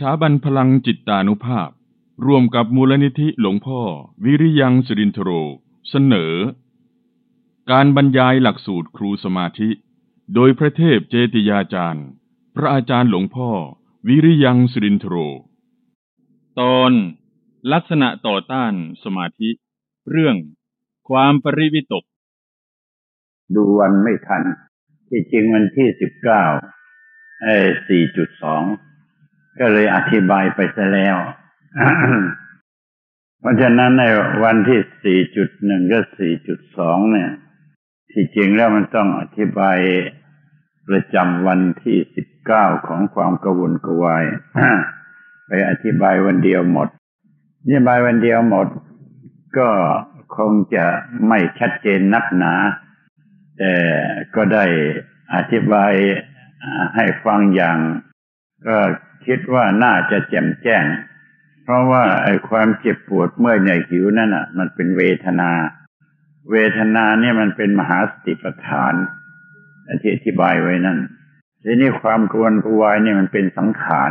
ถาบันพลังจิตตานุภาพ ร่วมกับมูลนิธิหลวงพ่อ วิริยังสิรินทโร เสนอ การบรรยายหลักสูตรครูสมาธิ โดยพระเทพเจติยาจารย์ พระอาจารย์หลวงพ่อ วิริยังสิรินทโร ตอนลักษณะต่อต้านสมาธิ เรื่อง ความปริวิตก ดูวันไม่ทัน ที่จริงวันที่สิบเก้าเอสี่จุดสอง ก็เลยอธิบายไปซะแล้ว เพราะฉะนั้นในวันที่สี่จุดหนึ่งก็สี่จุดสองเนี่ย ที่จริงแล้วมันต้องอธิบายประจำวันที่สิบเก้าของความกระวนกระวาย ไปอธิบายวันเดียวหมด อธิบายวันเดียวหมด ก็คงจะไม่ชัดเจนนักหนา แต่ก็ได้อธิบายให้ฟังอย่างก็ คิดว่าน่าจะแจ่มแจ้ง เพราะว่าไอ้ความเจ็บปวดเมื่อยในหิวนั่นอะ มันเป็นเวทนา เวทนาเนี่ยมันเป็นมหาสติปัฏฐานที่อธิบายไว้นั่นทีนี้ความกวนกวายเนี่ยมันเป็นสังขาร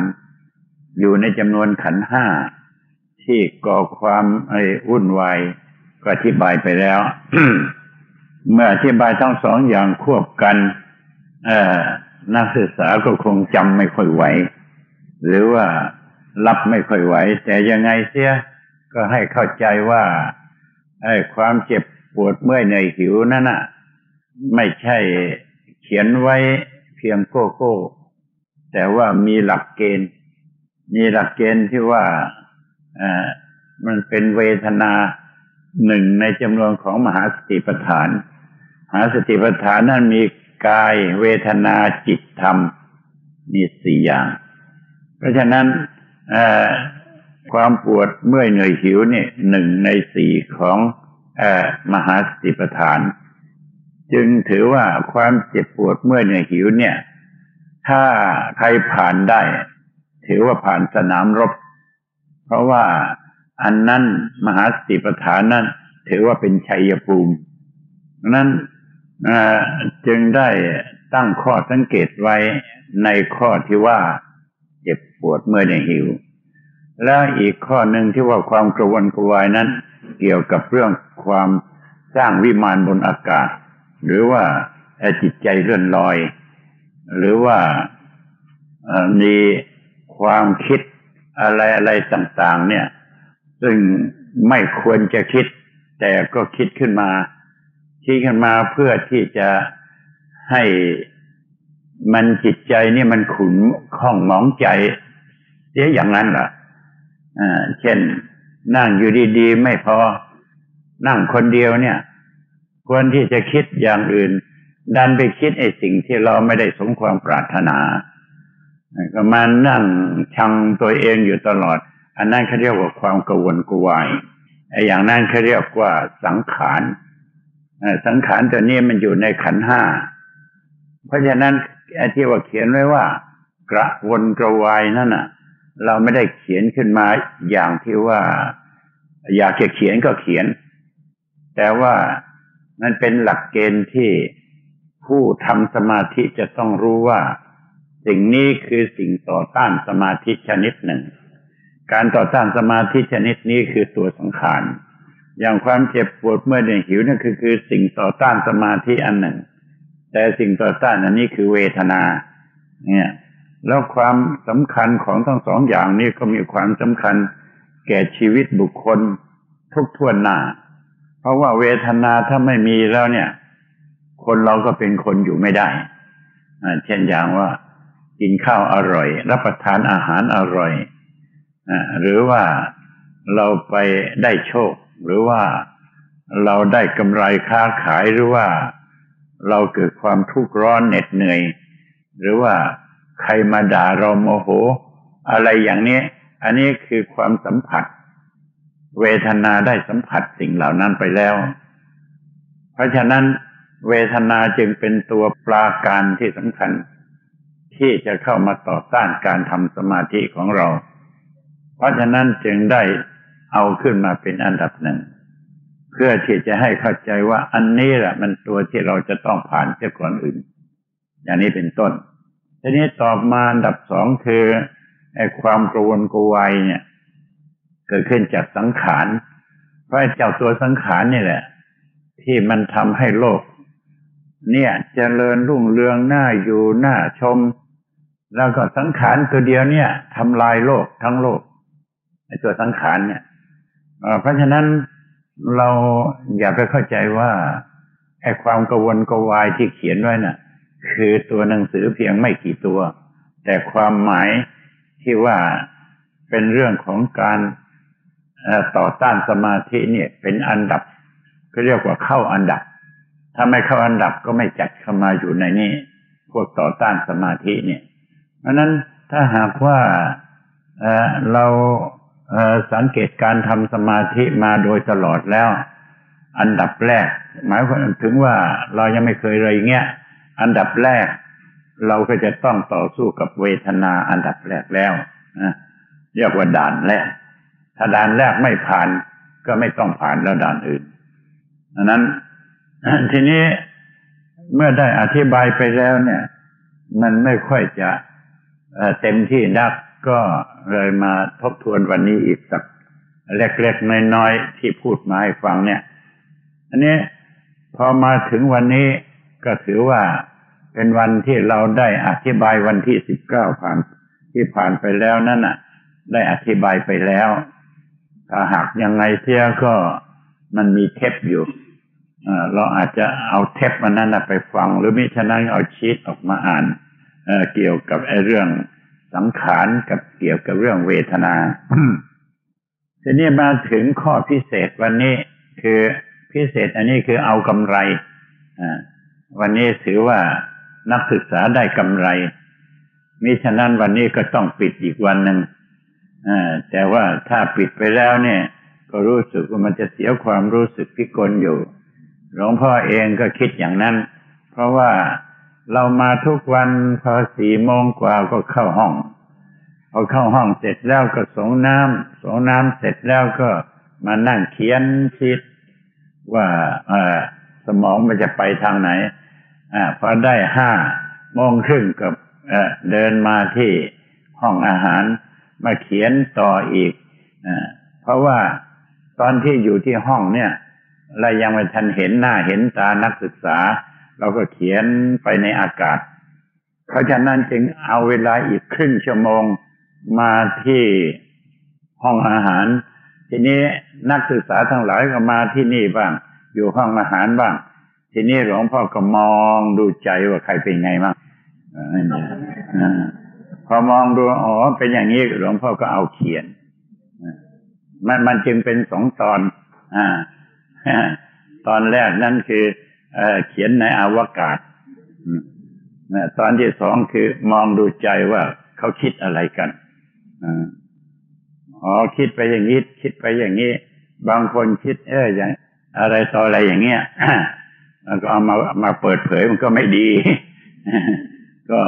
อยู่ในจำนวนขันห้าที่ก่อความไอ้วุ่นวายก็อธิบายไปแล้ว เมื่ออธิบายทั้งสองอย่างควบกัน เอ่อนักศึกษาก็คงจำไม่ค่อยไหว หรือว่ารับไม่ค่อยไหว แต่ยังไงเสียก็ให้เข้าใจว่าไอ้ความเจ็บปวดเมื่อยในหิวนั่นน่ะ ไม่ใช่เขียนไว้เพียงโก้โก้แต่ว่ามีหลักเกณฑ์ มีหลักเกณฑ์ที่ว่าอ่ามันเป็นเวทนาหนึ่งในจำนวนของมหาสติปัฏฐาน มหาสติปัฏฐานนั้นมีกายเวทนาจิตธรรมมีสี่อย่าง เพราะฉะนั้นความปวดเมื่อยเหนื่อยหิวเนี่ยหนึ่งในสี่ของอมหาสติปัฏฐาน จึงถือว่าความเจ็บปวดเมื่อยเหนื่อยหิวเนี่ย ถ้าใครผ่านได้ ถือว่าผ่านสนามรบ เพราะว่าอันนั้นมหาสติปัฏฐานนั้น ถือว่าเป็นชัยภูมินั้นจึงได้ตั้งข้อสังเกตไว้ในข้อที่ว่า ปวดเมื่อในหิว แล้วอีกข้อหนึ่งที่ว่าความกระวนกระวายนั้น เกี่ยวกับเรื่องความสร้างวิมานบนอากาศ หรือว่าจิตใจเลื่อนลอย หรือว่ามีความคิดอะไรอะไรต่าง ๆ เนี่ย ซึ่งไม่ควรจะคิด แต่ก็คิดขึ้นมา คิดขึ้นมาเพื่อที่จะให้มันจิตใจนี่มันขุนข้องหมองใจ เสียอย่างนั้นล่ะอ่าเช่น นั่งอยู่ดีๆไม่พอ นั่งคนเดียวเนี่ย ควรที่จะคิดอย่างอื่น ดันไปคิดไอ้สิ่งที่เราไม่ได้สมความปรารถนาก็มานั่งชังตัวเองอยู่ตลอด อันนั้นเขาเรียกว่าความกวนกวายไอ้อย่างนั้นเขาเรียกว่าสังขารสังขารตัวนี้มันอยู่ในขันห้า เพราะฉะนั้นที่ว่าเขียนไว้ว่า กระวนกระวายนั่นน่ะ เราไม่ได้เขียนขึ้นมาอย่างที่ว่าอยากจะเขียนก็เขียน แต่ว่ามันเป็นหลักเกณฑ์ที่ผู้ทำสมาธิจะต้องรู้ว่า สิ่งนี้คือสิ่งต่อต้านสมาธิชนิดหนึ่ง การต่อต้านสมาธิชนิดนี้คือตัวสังขารอย่างความเจ็บปวดเมื่อเนื่อยหิวนั่นคือคือสิ่งต่อต้านสมาธิอันหนึ่ง แต่สิ่งต่อต้านอันนี้คือเวทนา เนี่ย แล้วความสำคัญของทั้งสองอย่างนี้ก็มีความสำคัญแก่ชีวิตบุคคลทุกทวนหน้า เพราะว่าเวทนาถ้าไม่มีแล้วเนี่ย คนเราก็เป็นคนอยู่ไม่ได้ เช่นอย่างว่า กินข้าวอร่อย รับประทานอาหารอร่อยอหรือว่าเราไปได้โชค หรือว่าเราได้กำไรค้าขายหรือว่าเราเกิดความทุกข์ร้อนเหน็ดเหนื่อย หรือว่า ใครมาด่าเราโมโห อะไรอย่างนี้ อันนี้คือความสัมผัส เวทนาได้สัมผัสสิ่งเหล่านั้นไปแล้ว เพราะฉะนั้น เวทนาจึงเป็นตัวปราการที่สำคัญ ที่จะเข้ามาต่อต้านการทำสมาธิของเรา เพราะฉะนั้นจึงได้เอาขึ้นมาเป็นอันดับหนึ่งเพื่อที่จะให้เข้าใจว่าอันนี้แหละมันตัวที่เราจะต้องผ่านเสียก่อนอื่น อย่างนี้เป็นต้น ทีนี้ตอบมาอันดับสองคือไอ้ความกระวนกระวายเนี่ย เกิดขึ้นจากสังขาร เพราะเจ้าตัวสังขารนี่แหละ ที่มันทำให้โลก เนี่ยจเจริญรุ่งเรืองหน้าอยู่หน้าชม แล้วก็สังขารตัวเดียวเนี่ยทำลายโลกทั้งโลกไอ้ตัวสังขารเนี่ยเพราะฉะนั้นเราอย่าไปเข้าใจว่าไอ้ความกวนกวายที่เขียนไว้น่ะ คือตัวหนังสือเพียงไม่กี่ตัว แต่ความหมายที่ว่าเป็นเรื่องของการต่อต้านสมาธิเนี่ย เป็นอันดับก็เรียกว่าเข้าอันดับ ถ้าไม่เข้าอันดับก็ไม่จัดเข้ามาอยู่ในนี้ พวกต่อต้านสมาธิเนี่ยเพราะนั้นถ้าหากว่าเราสังเกตการทำสมาธิมาโดยตลอดแล้ว อันดับแรก หมายความถึงว่าเรายังไม่เคยเลยเงี้ย อันดับแรก เราก็จะต้องต่อสู้กับเวทนาอันดับแรกแล้วนะเรียกว่าด่านแรก ถ้าด่านแรกไม่ผ่านก็ไม่ต้องผ่านแล้วด่านอื่นดังนั้น ทีนี้เมื่อได้อธิบายไปแล้วเนี่ย มันไม่ค่อยจะเต็มที่นักก็เลยมาทบทวนวันนี้อีกสักเล็กๆน้อยๆที่พูดมาให้ฟังเนี่ย อันนี้พอมาถึงวันนี้ก็ถือว่า เป็นวันที่เราได้อธิบายวันที่สิบเก้าผ่านที่ผ่านไปแล้วนั่นน่ะ ได้อธิบายไปแล้ว ถ้าหากยังไงเที่ยก็มันมีเทปอยู่เราอาจจะเอาเทปมันนั้นไปฟัง หรือมิฉะนั้นเอาชีตออกมาอ่านเกี่ยวกับไอ้เรื่องสังขารกับเกี่ยวกับเรื่องเวทนาทีนี้มาถึงข้อพิเศษวันนี้คือพิเศษอันนี้คือเอากำไรวันนี้ถือว่า นักศึกษาได้กำไรมิฉะนั้นวันนี้ก็ต้องปิดอีกวันหนึ่งแต่ว่าถ้าปิดไปแล้วเนี่ย ก็รู้สึกว่ามันจะเสียความรู้สึกพิกลอยู่ หลวงพ่อเองก็คิดอย่างนั้น เพราะว่าเรามาทุกวันพอสี่โมงกว่าก็เข้าห้องพอเข้าห้องเสร็จแล้วก็สงน้ำสงน้ำเสร็จแล้วก็มานั่งเขียนคิดว่าสมองมันจะไปทางไหน อพอได้ห้าโมงครึ่งกับเดินมาที่ห้องอาหารมาเขียนต่ออีกอเพราะว่าตอนที่อยู่ที่ห้องเนี่ยเรายังไม่ทันเห็นหน้าเห็นตานักศึกษา เราก็เขียนไปในอากาศ เพราะฉะนั้นจึงเอาเวลาอีกครึ่งชั่วโมงมาที่ห้องอาหาร ทีนี้นักศึกษาทั้งหลายก็มาที่นี่บ้าง อยู่ห้องอาหารบ้าง ทีนี้หลวงพ่อก็มองดูใจว่าใครเป็นไงบ้างพอมองดูอ๋อเป็นอย่างนี้หลวงพ่อก็เอาเขียนมันมันจึงเป็นสองตอน อ่า ตอนแรกนั่นคือเขียนในอวกาศตอนที่สองคือมองดูใจว่าเขาคิดอะไรกันอ๋อคิดไปอย่างนี้ คิดไปอย่างนี้ บางคนคิด เอออย่าง อะไรต่ออะไรอย่างเงี้ย ก็เอามามาเปิดเผยมันก็ไม่ดี ก็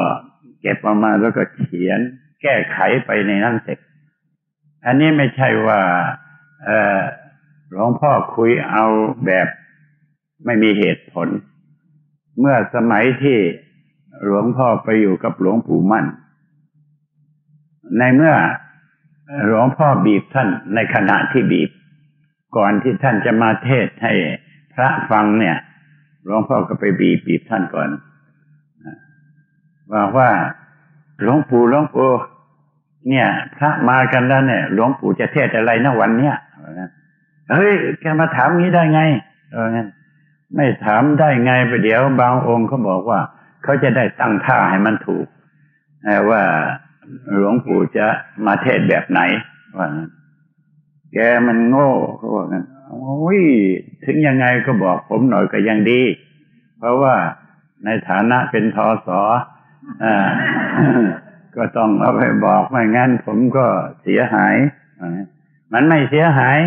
เก็บมามาแล้วก็เขียน แก้ไขไปในนั้นเสร็จ อันนี้ไม่ใช่ว่าหลวงพ่อคุยเอาแบบไม่มีเหตุผล เมื่อสมัยที่หลวงพ่อไปอยู่กับหลวงปู่มั่น ในเมื่อหลวงพ่อบีบท่านในขณะที่บีบ ก่อนที่ท่านจะมาเทศให้พระฟังเนี่ย หลวงพ่อก็ไปบีบีบท่านก่อนบอกว่าหลวงปู่หลวงปู่เนี่ย พระมากันแล้วเนี่ย หลวงปู่จะเทศอะไรนะวันเนี้ยเฮ้ยแกมาถามงี้ได้ไงเอองั้นไม่ถามได้ไงไปเดี๋ยวบางองค์เขาบอกว่า เขาจะได้ตั้งท่าให้มันถูกว่าหลวงปู่จะมาเทศแบบไหนว่าแกมันโง่เขาบอกงั้น โอ้ยถึงยังไงก็บอกผมหน่อยก็ยังดี เพราะว่าในฐานะเป็นทอสออก็ต้องเอาไปบอกไม่งั้นผมก็เสียหาย มันไม่เสียหาย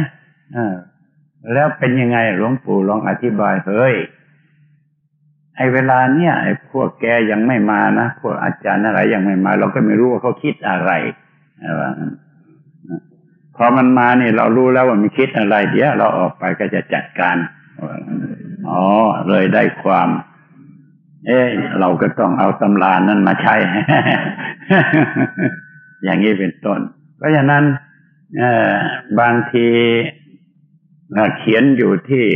แล้วเป็นยังไงหลวงปู่ลองอธิบายเฮ้ยไอ้เวลาเนี้ยไอ้พวกแกยังไม่มานะพวกอาจารย์อะไรยังไม่มา เราก็ไม่รู้ว่าเขาคิดอะไรว่า พอมันมาเนี่ยเรารู้แล้วว่ามันคิดอะไร เดี๋ยวเราออกไปก็จะจัดการอ๋อเลยได้ความ เอ๊เราก็ต้องเอาตำรานั้นมาใช้ อย่างนี้เป็นต้น เพราะฉะนั้นบางทีเขียนอยู่ที่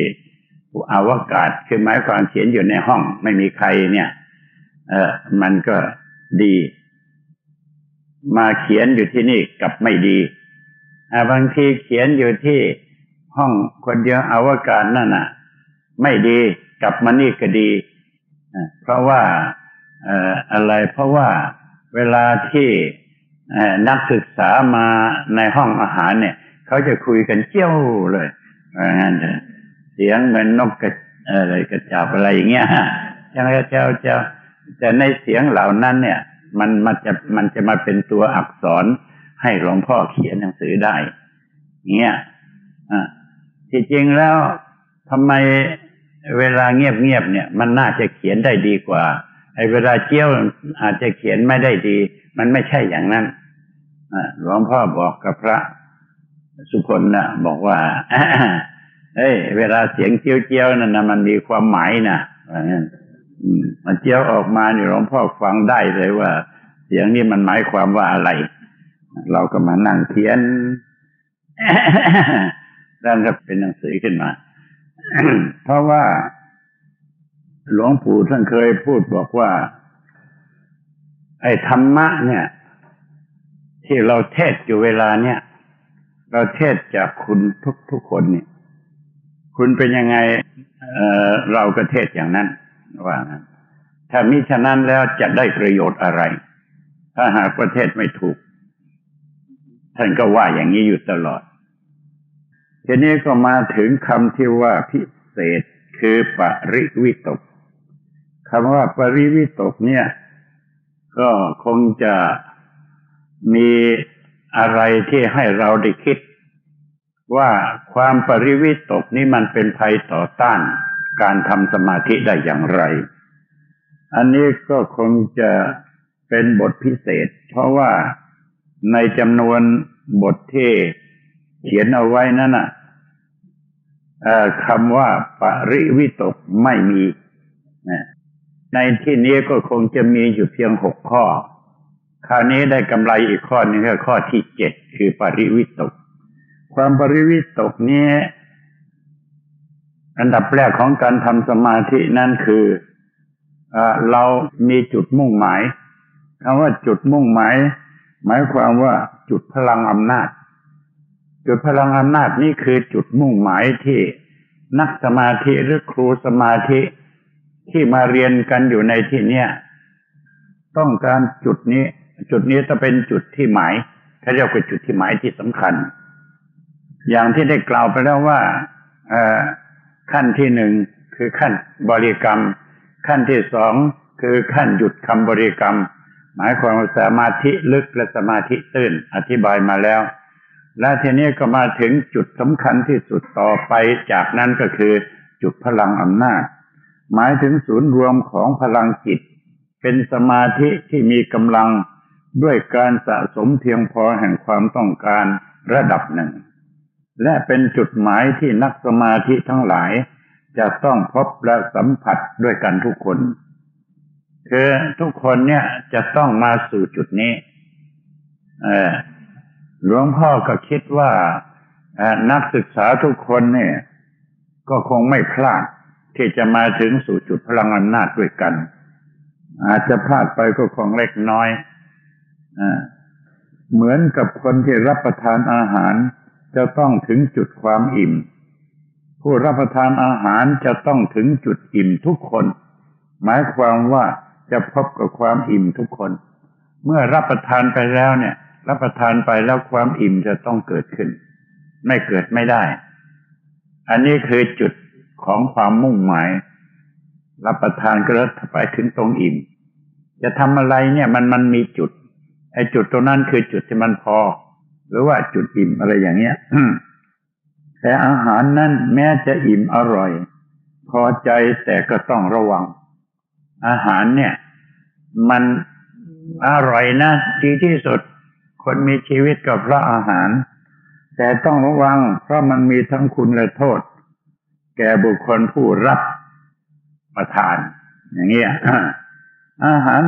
อวกาศคือหมายความเขียนอยู่ในห้อง ไม่มีใครเนี่ย เออมันก็ดี มาเขียนอยู่ที่นี่กับไม่ดี บางทีเขียนอยู่ที่ห้องคนเดียวอวกาศนั่นน่ะ ไม่ดีกลับมานี่ก็ดีเพราะว่าอะไรเพราะว่าเวลาที่นักศึกษามาในห้องอาหารเนี่ย เขาจะคุยกันเจี้ยวเลยงั้นเสียงเหมือนนกกระอะไรกระจาบอะไรอย่างเงี้ยจ้าเจ้าเจ้าแต่ในเสียงเหล่านั้นเนี่ย มันมันจะมันจะมาเป็นตัวอักษร ให้หลวงพ่อเขียนหนังสือได้เงี้ยอ่าที่จริงแล้วทำไมเวลาเงียบๆเนี่ย มันน่าจะเขียนได้ดีกว่าไอ้เวลาเจี้ยวอาจจะเขียนไม่ได้ดี มันไม่ใช่อย่างนั้นหลวงพ่อบอกกับพระสุพลนะบอกว่าเฮ้ยเวลาเสียงเจียวเจียวนั่นนะมันมีความหมายนะว่างั้นมันเจียวออกมานี่หลวงพ่อฟังได้เลยว่า เสียงนี้มันหมายความว่าอะไร เราก็มานั่งเขียนนั่นก็เป็นหนังสือขึ้นมา เพราะว่า หลวงปู่ท่านเคยพูดบอกว่า ไอ้ธรรมะเนี่ย ที่เราเทศอยู่เวลาเนี่ย เราเทศจากคุณทุกทุกคนเนี่ย คุณเป็นยังไงเเราก็เทศอย่างนั้นว่านั้นถ้ามิฉะนั้นแล้วจะได้ประโยชน์อะไร ถ้าหากประเทศไม่ถูก ท่านก็ว่าอย่างนี้อยู่ตลอด ทีนี้ก็มาถึงคำที่ว่าพิเศษคือปริวิตกคำว่าปริวิตกเนี่ย ก็คงจะมีอะไรที่ให้เราได้คิด ว่าความปริวิตกนี้มันเป็นภัยต่อต้านการทำสมาธิได้อย่างไร อันนี้ก็คงจะเป็นบทพิเศษ เพราะว่า ในจำนวนบทที่เขียนเอาไว้นั่นน่ะคำว่าปริวิตกไม่มีในที่นี้ก็คงจะมีอยู่เพียงหกข้อ คราวนี้ได้กำไรอีกข้อนึงคือข้อที่เจ็ดคือปริวิตก ความปริวิตกนี้อันดับแรกของการทำสมาธินั่นคืออเรามีจุดมุ่งหมายคำว่าจุดมุ่งหมาย หมายความว่าจุดพลังอำนาจ จุดพลังอำนาจนี่คือจุดมุ่งหมายที่นักสมาธิหรือครูสมาธิที่มาเรียนกันอยู่ในที่เนี้ยต้องการจุดนี้ จุดนี้จะเป็นจุดที่หมายเขาเรียกว่าจุดที่หมายที่สำคัญ อย่างที่ได้กล่าวไปแล้วว่าขั้นที่หนึ่งคือขั้นบริกรรม ขั้นที่สองคือขั้นหยุดคำบริกรรม หมายความว่าสมาธิลึกและสมาธิตื้นอธิบายมาแล้ว และทีนี้ก็มาถึงจุดสำคัญที่สุดต่อไปจากนั้นก็คือจุดพลังอำนาจ หมายถึงศูนย์รวมของพลังจิต เป็นสมาธิที่มีกำลังด้วยการสะสมเพียงพอแห่งความต้องการระดับหนึ่ง และเป็นจุดหมายที่นักสมาธิทั้งหลาย จะต้องพบและสัมผัสด้วยกันทุกคน คือทุกคนเนี่ยจะต้องมาสู่จุดนี้หลวงพ่อก็คิดว่านักศึกษาทุกคนเนี่ย ก็คงไม่พลาดที่จะมาถึงสู่จุดพลังอำนาจด้วยกัน อาจจะพลาดไปก็คงเล็กน้อยอเหมือนกับคนที่รับประทานอาหาร จะต้องถึงจุดความอิ่ม ผู้รับประทานอาหารจะต้องถึงจุดอิ่มทุกคน หมายความว่า จะพบกับความอิ่มทุกคน เมื่อรับประทานไปแล้วเนี่ย รับประทานไปแล้วความอิ่มจะต้องเกิดขึ้น ไม่เกิดไม่ได้ อันนี้คือจุดของความมุ่งหมาย รับประทานก็แล้วไปถึงตรงอิ่ม จะทำอะไรเนี่ยมันมันมีจุดไอ้จุดตรงนั้นคือจุดที่มันพอ หรือว่าจุดอิ่มอะไรอย่างเงี้ยแต่อาหารนั้นแม้จะอิ่มอร่อย พอใจแต่ก็ต้องระวัง อาหารเนี่ย มันอร่อยนะดีที่สุด คนมีชีวิตกับพระอาหาร แต่ต้องระวัง เพราะมันมีทั้งคุณและโทษ แก่บุคคลผู้รับประทาน อย่างเงี้ยอาหาร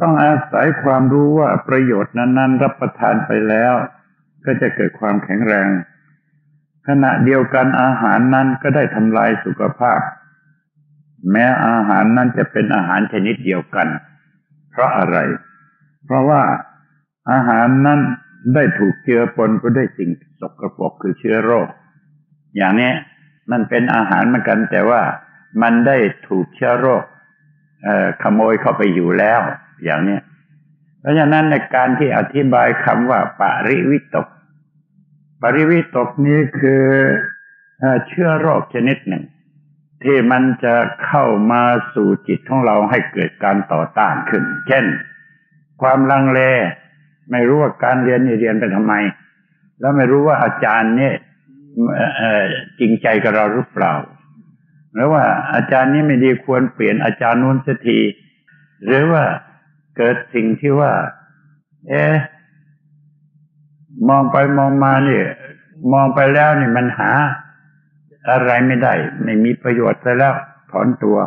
ต้องอาศัยความรู้ว่าประโยชน์นั้น ๆ รับประทานไปแล้ว ก็จะเกิดความแข็งแรง ขณะเดียวกันอาหารนั้นก็ได้ทำลายสุขภาพ แม้อาหารนั้นจะเป็นอาหารชนิดเดียวกัน เพราะอะไร เพราะว่าอาหารนั้นได้ถูกเจือปนไปด้วยสิ่งสกปรกคือเชื้อโรค อย่างนี้มันเป็นอาหารเหมือนกัน แต่ว่ามันได้ถูกเชื้อโรคขโมยเข้าไปอยู่แล้ว อย่างนี้เพราะฉะนั้นในการที่อธิบายคำว่าปริวิตก ปริวิตกนี้คือเชื้อโรคชนิดหนึ่ง ที่มันจะเข้ามาสู่จิตของเราให้เกิดการต่อต้านขึ้น เช่น ความลังเล ไม่รู้ว่าการเรียนนี่เรียนไปทำไม แล้วไม่รู้ว่าอาจารย์เนี่ยจริงใจกับเราหรือเปล่า หรือว่าอาจารย์นี้ไม่ดีควรเปลี่ยนอาจารย์นู้นสักที หรือว่าเกิดสิ่งที่ว่า เอ๊ะมองไปมองมาเนี่ย มองไปแล้วนี่มันหา อะไรไม่ได้ ไม่มีประโยชน์ไปแล้วถอนตัว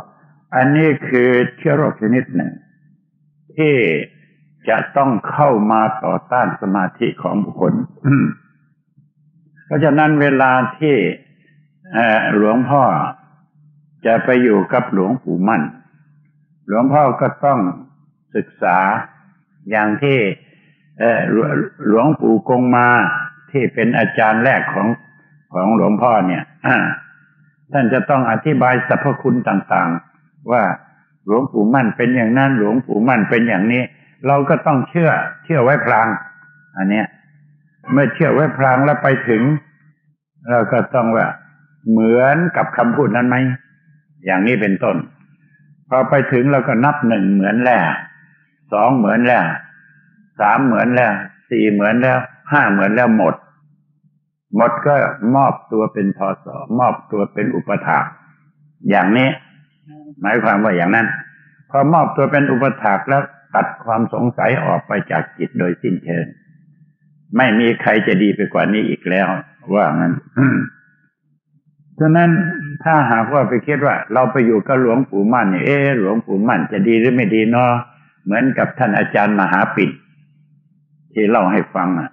อันนี้คือเชื้อโรคชนิดหนึ่ง ที่จะต้องเข้ามาต่อต้านสมาธิของบุคคลเพราะฉะนั้นเวลาที่หลวงพ่อจะไปอยู่กับหลวงปู่มั่น หลวงพ่อก็ต้องศึกษาอย่างที่หลวงปู่กงมาที่เป็นอาจารย์แรกของ ของหลวงพ่อเนี่ยท่านจะต้องอธิบายสรรพคุณต่างๆ ว่าหลวงปู่มั่นเป็นอย่างนั้นหลวงปู่มั่นเป็นอย่างนี้ เราก็ต้องเชื่อ เชื่อไว้พลาง อันเนี้ย เมื่อเชื่อไว้พลางแล้วไปถึง เราก็ต้องว่า เหมือนกับคำพูดนั้นไหมอย่างนี้เป็นต้นพอไปถึงเราก็นับหนึ่งเหมือนแล้วสองเหมือนแล้วสามเหมือนแล้วสี่เหมือนแล้วห้าเหมือนแล้วหมด หมดก็มอบตัวเป็นทอสอมอบตัวเป็นอุปถากอย่างนี้ หมายความว่าอย่างนั้น พอมอบตัวเป็นอุปถากแล้วตัดความสงสัยออกไปจากจิตโดยสิ้นเชิงไม่มีใครจะดีไปกว่านี้อีกแล้ว ว่างั้นฉะนั้นถ้าหากว่าไปคิดว่า เราไปอยู่กับหลวงปู่มั่นเนี่ยเออหลวงปู่มั่นจะดีหรือไม่ดีเนาะเหมือนกับท่านอาจารย์มหาปิ่นที่เล่าให้ฟังอะ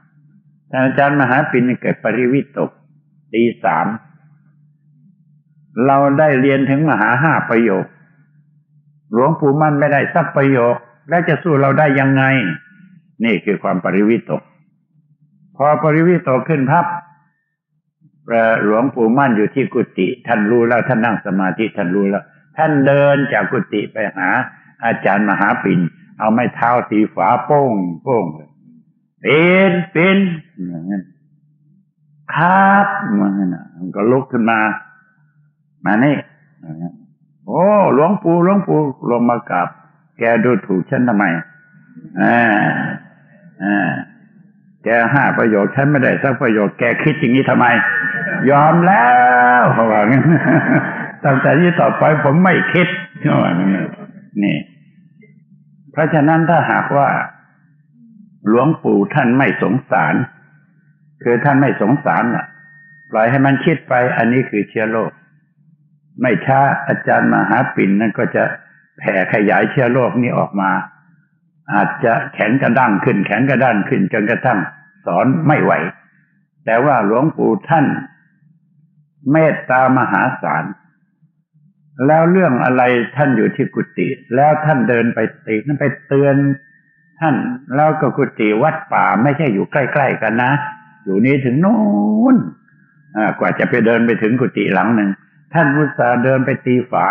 ท่อาจารย์มหาปิ่นเกิดปริวิตกตีสาม เราได้เรียนถึงมหาห้าประโยค หลวงปู่มั่นไม่ได้สักประโยค แล้วจะสู้เราได้ยังไง นี่คือความปริวิตก พอปริวิตกขึ้นพับหลวงปู่มั่นอยู่ที่กุฏิท่านรู้แล้วท่านนั่งสมาธิท่านรู้แล้ว ท่านเดินจากกุฏิไปหา อาจารย์มหาปิ่นเอาไม้เท้าตีฝาโป้งโป้งเป็นเป็น อย่างนั้นครับมันนะมันก็ลุกขึ้นมา มานี่โอ้หลวงปู่หลวงปู่ลงมากราบแกดูถูกฉันทำไมอ่าอ่าแกห้าประโยชน์ฉันไม่ได้สักประโยชน์แกคิดอย่างนี้ทำไม ยอมแล้วเขาบอกงั้นตั้งแต่นี้ต่อไปผมไม่คิดเขาบอกนี่ เพราะฉะนั้นถ้าหากว่า หลวงปู่ท่านไม่สงสาร คือท่านไม่สงสารอะ ปล่อยให้มันคิดไป อันนี้คือเชื้อโรค ไม่ช้าอาจารย์มหาปิ่นนั่นก็จะแผ่ขยายเชื้อโรคนี้ออกมา อาจจะแข็งกระด้างขึ้น แข็งกระด้านขึ้นจนกระทั่งสอนไม่ไหว แต่ว่าหลวงปู่ท่าน เมตตามหาศาล แล้วเรื่องอะไรท่านอยู่ที่กุฏิแล้วท่านเดินไปตีนั่นไปเตือนท่านแล้วก็กุฏิวัดป่าไม่ใช่อยู่ใกล้ ๆ กันนะ อยู่นี้ถึงโน้นกว่าจะไปเดินไปถึงกุฏิหลังหนึ่งท่านมุสาเดินไปตีฝา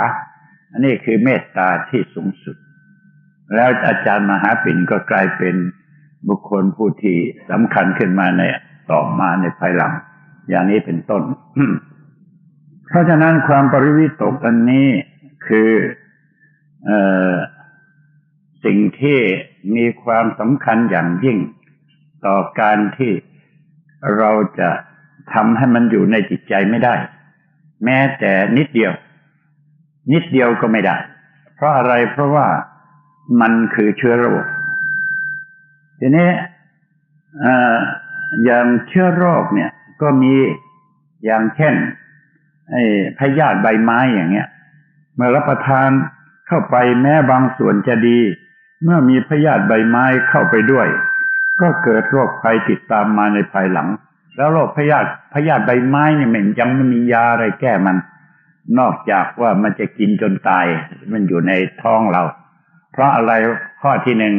อันนี้คือเมตตาที่สูงสุด แล้วอาจารย์มหาปิ่นก็กลายเป็นบุคคลผู้ที่สำคัญขึ้นมาในต่อมาในภายหลัง อย่างนี้เป็นต้น เพราะฉะนั้นความปริวิตกอันนี้คืออสิ่งที่มีความสำคัญอย่างยิ่ง ต่อการที่ เราจะทำให้มันอยู่ในจิตใจไม่ได้ แม้แต่นิดเดียว นิดเดียวก็ไม่ได้ เพราะอะไรเพราะว่ามันคือเชื้อโรคทีนี้อย่างเชื้อโรคเนี่ย ก็มีอย่างเช่นไอ้พยาธิใบไม้อย่างเงี้ย เมื่อรับประทานเข้าไปแม้บางส่วนจะดี เมื่อมีพยาธิใบไม้เข้าไปด้วย ก็เกิดโรคภัยติดตามมาในภายหลัง แล้วโรคพยาธิพยาธิใบไม้เนี่ยมันยังไม่มียาอะไรแก้มัน นอกจากว่ามันจะกินจนตาย มันอยู่ในท้องเรา เพราะอะไรข้อที่หนึ่ง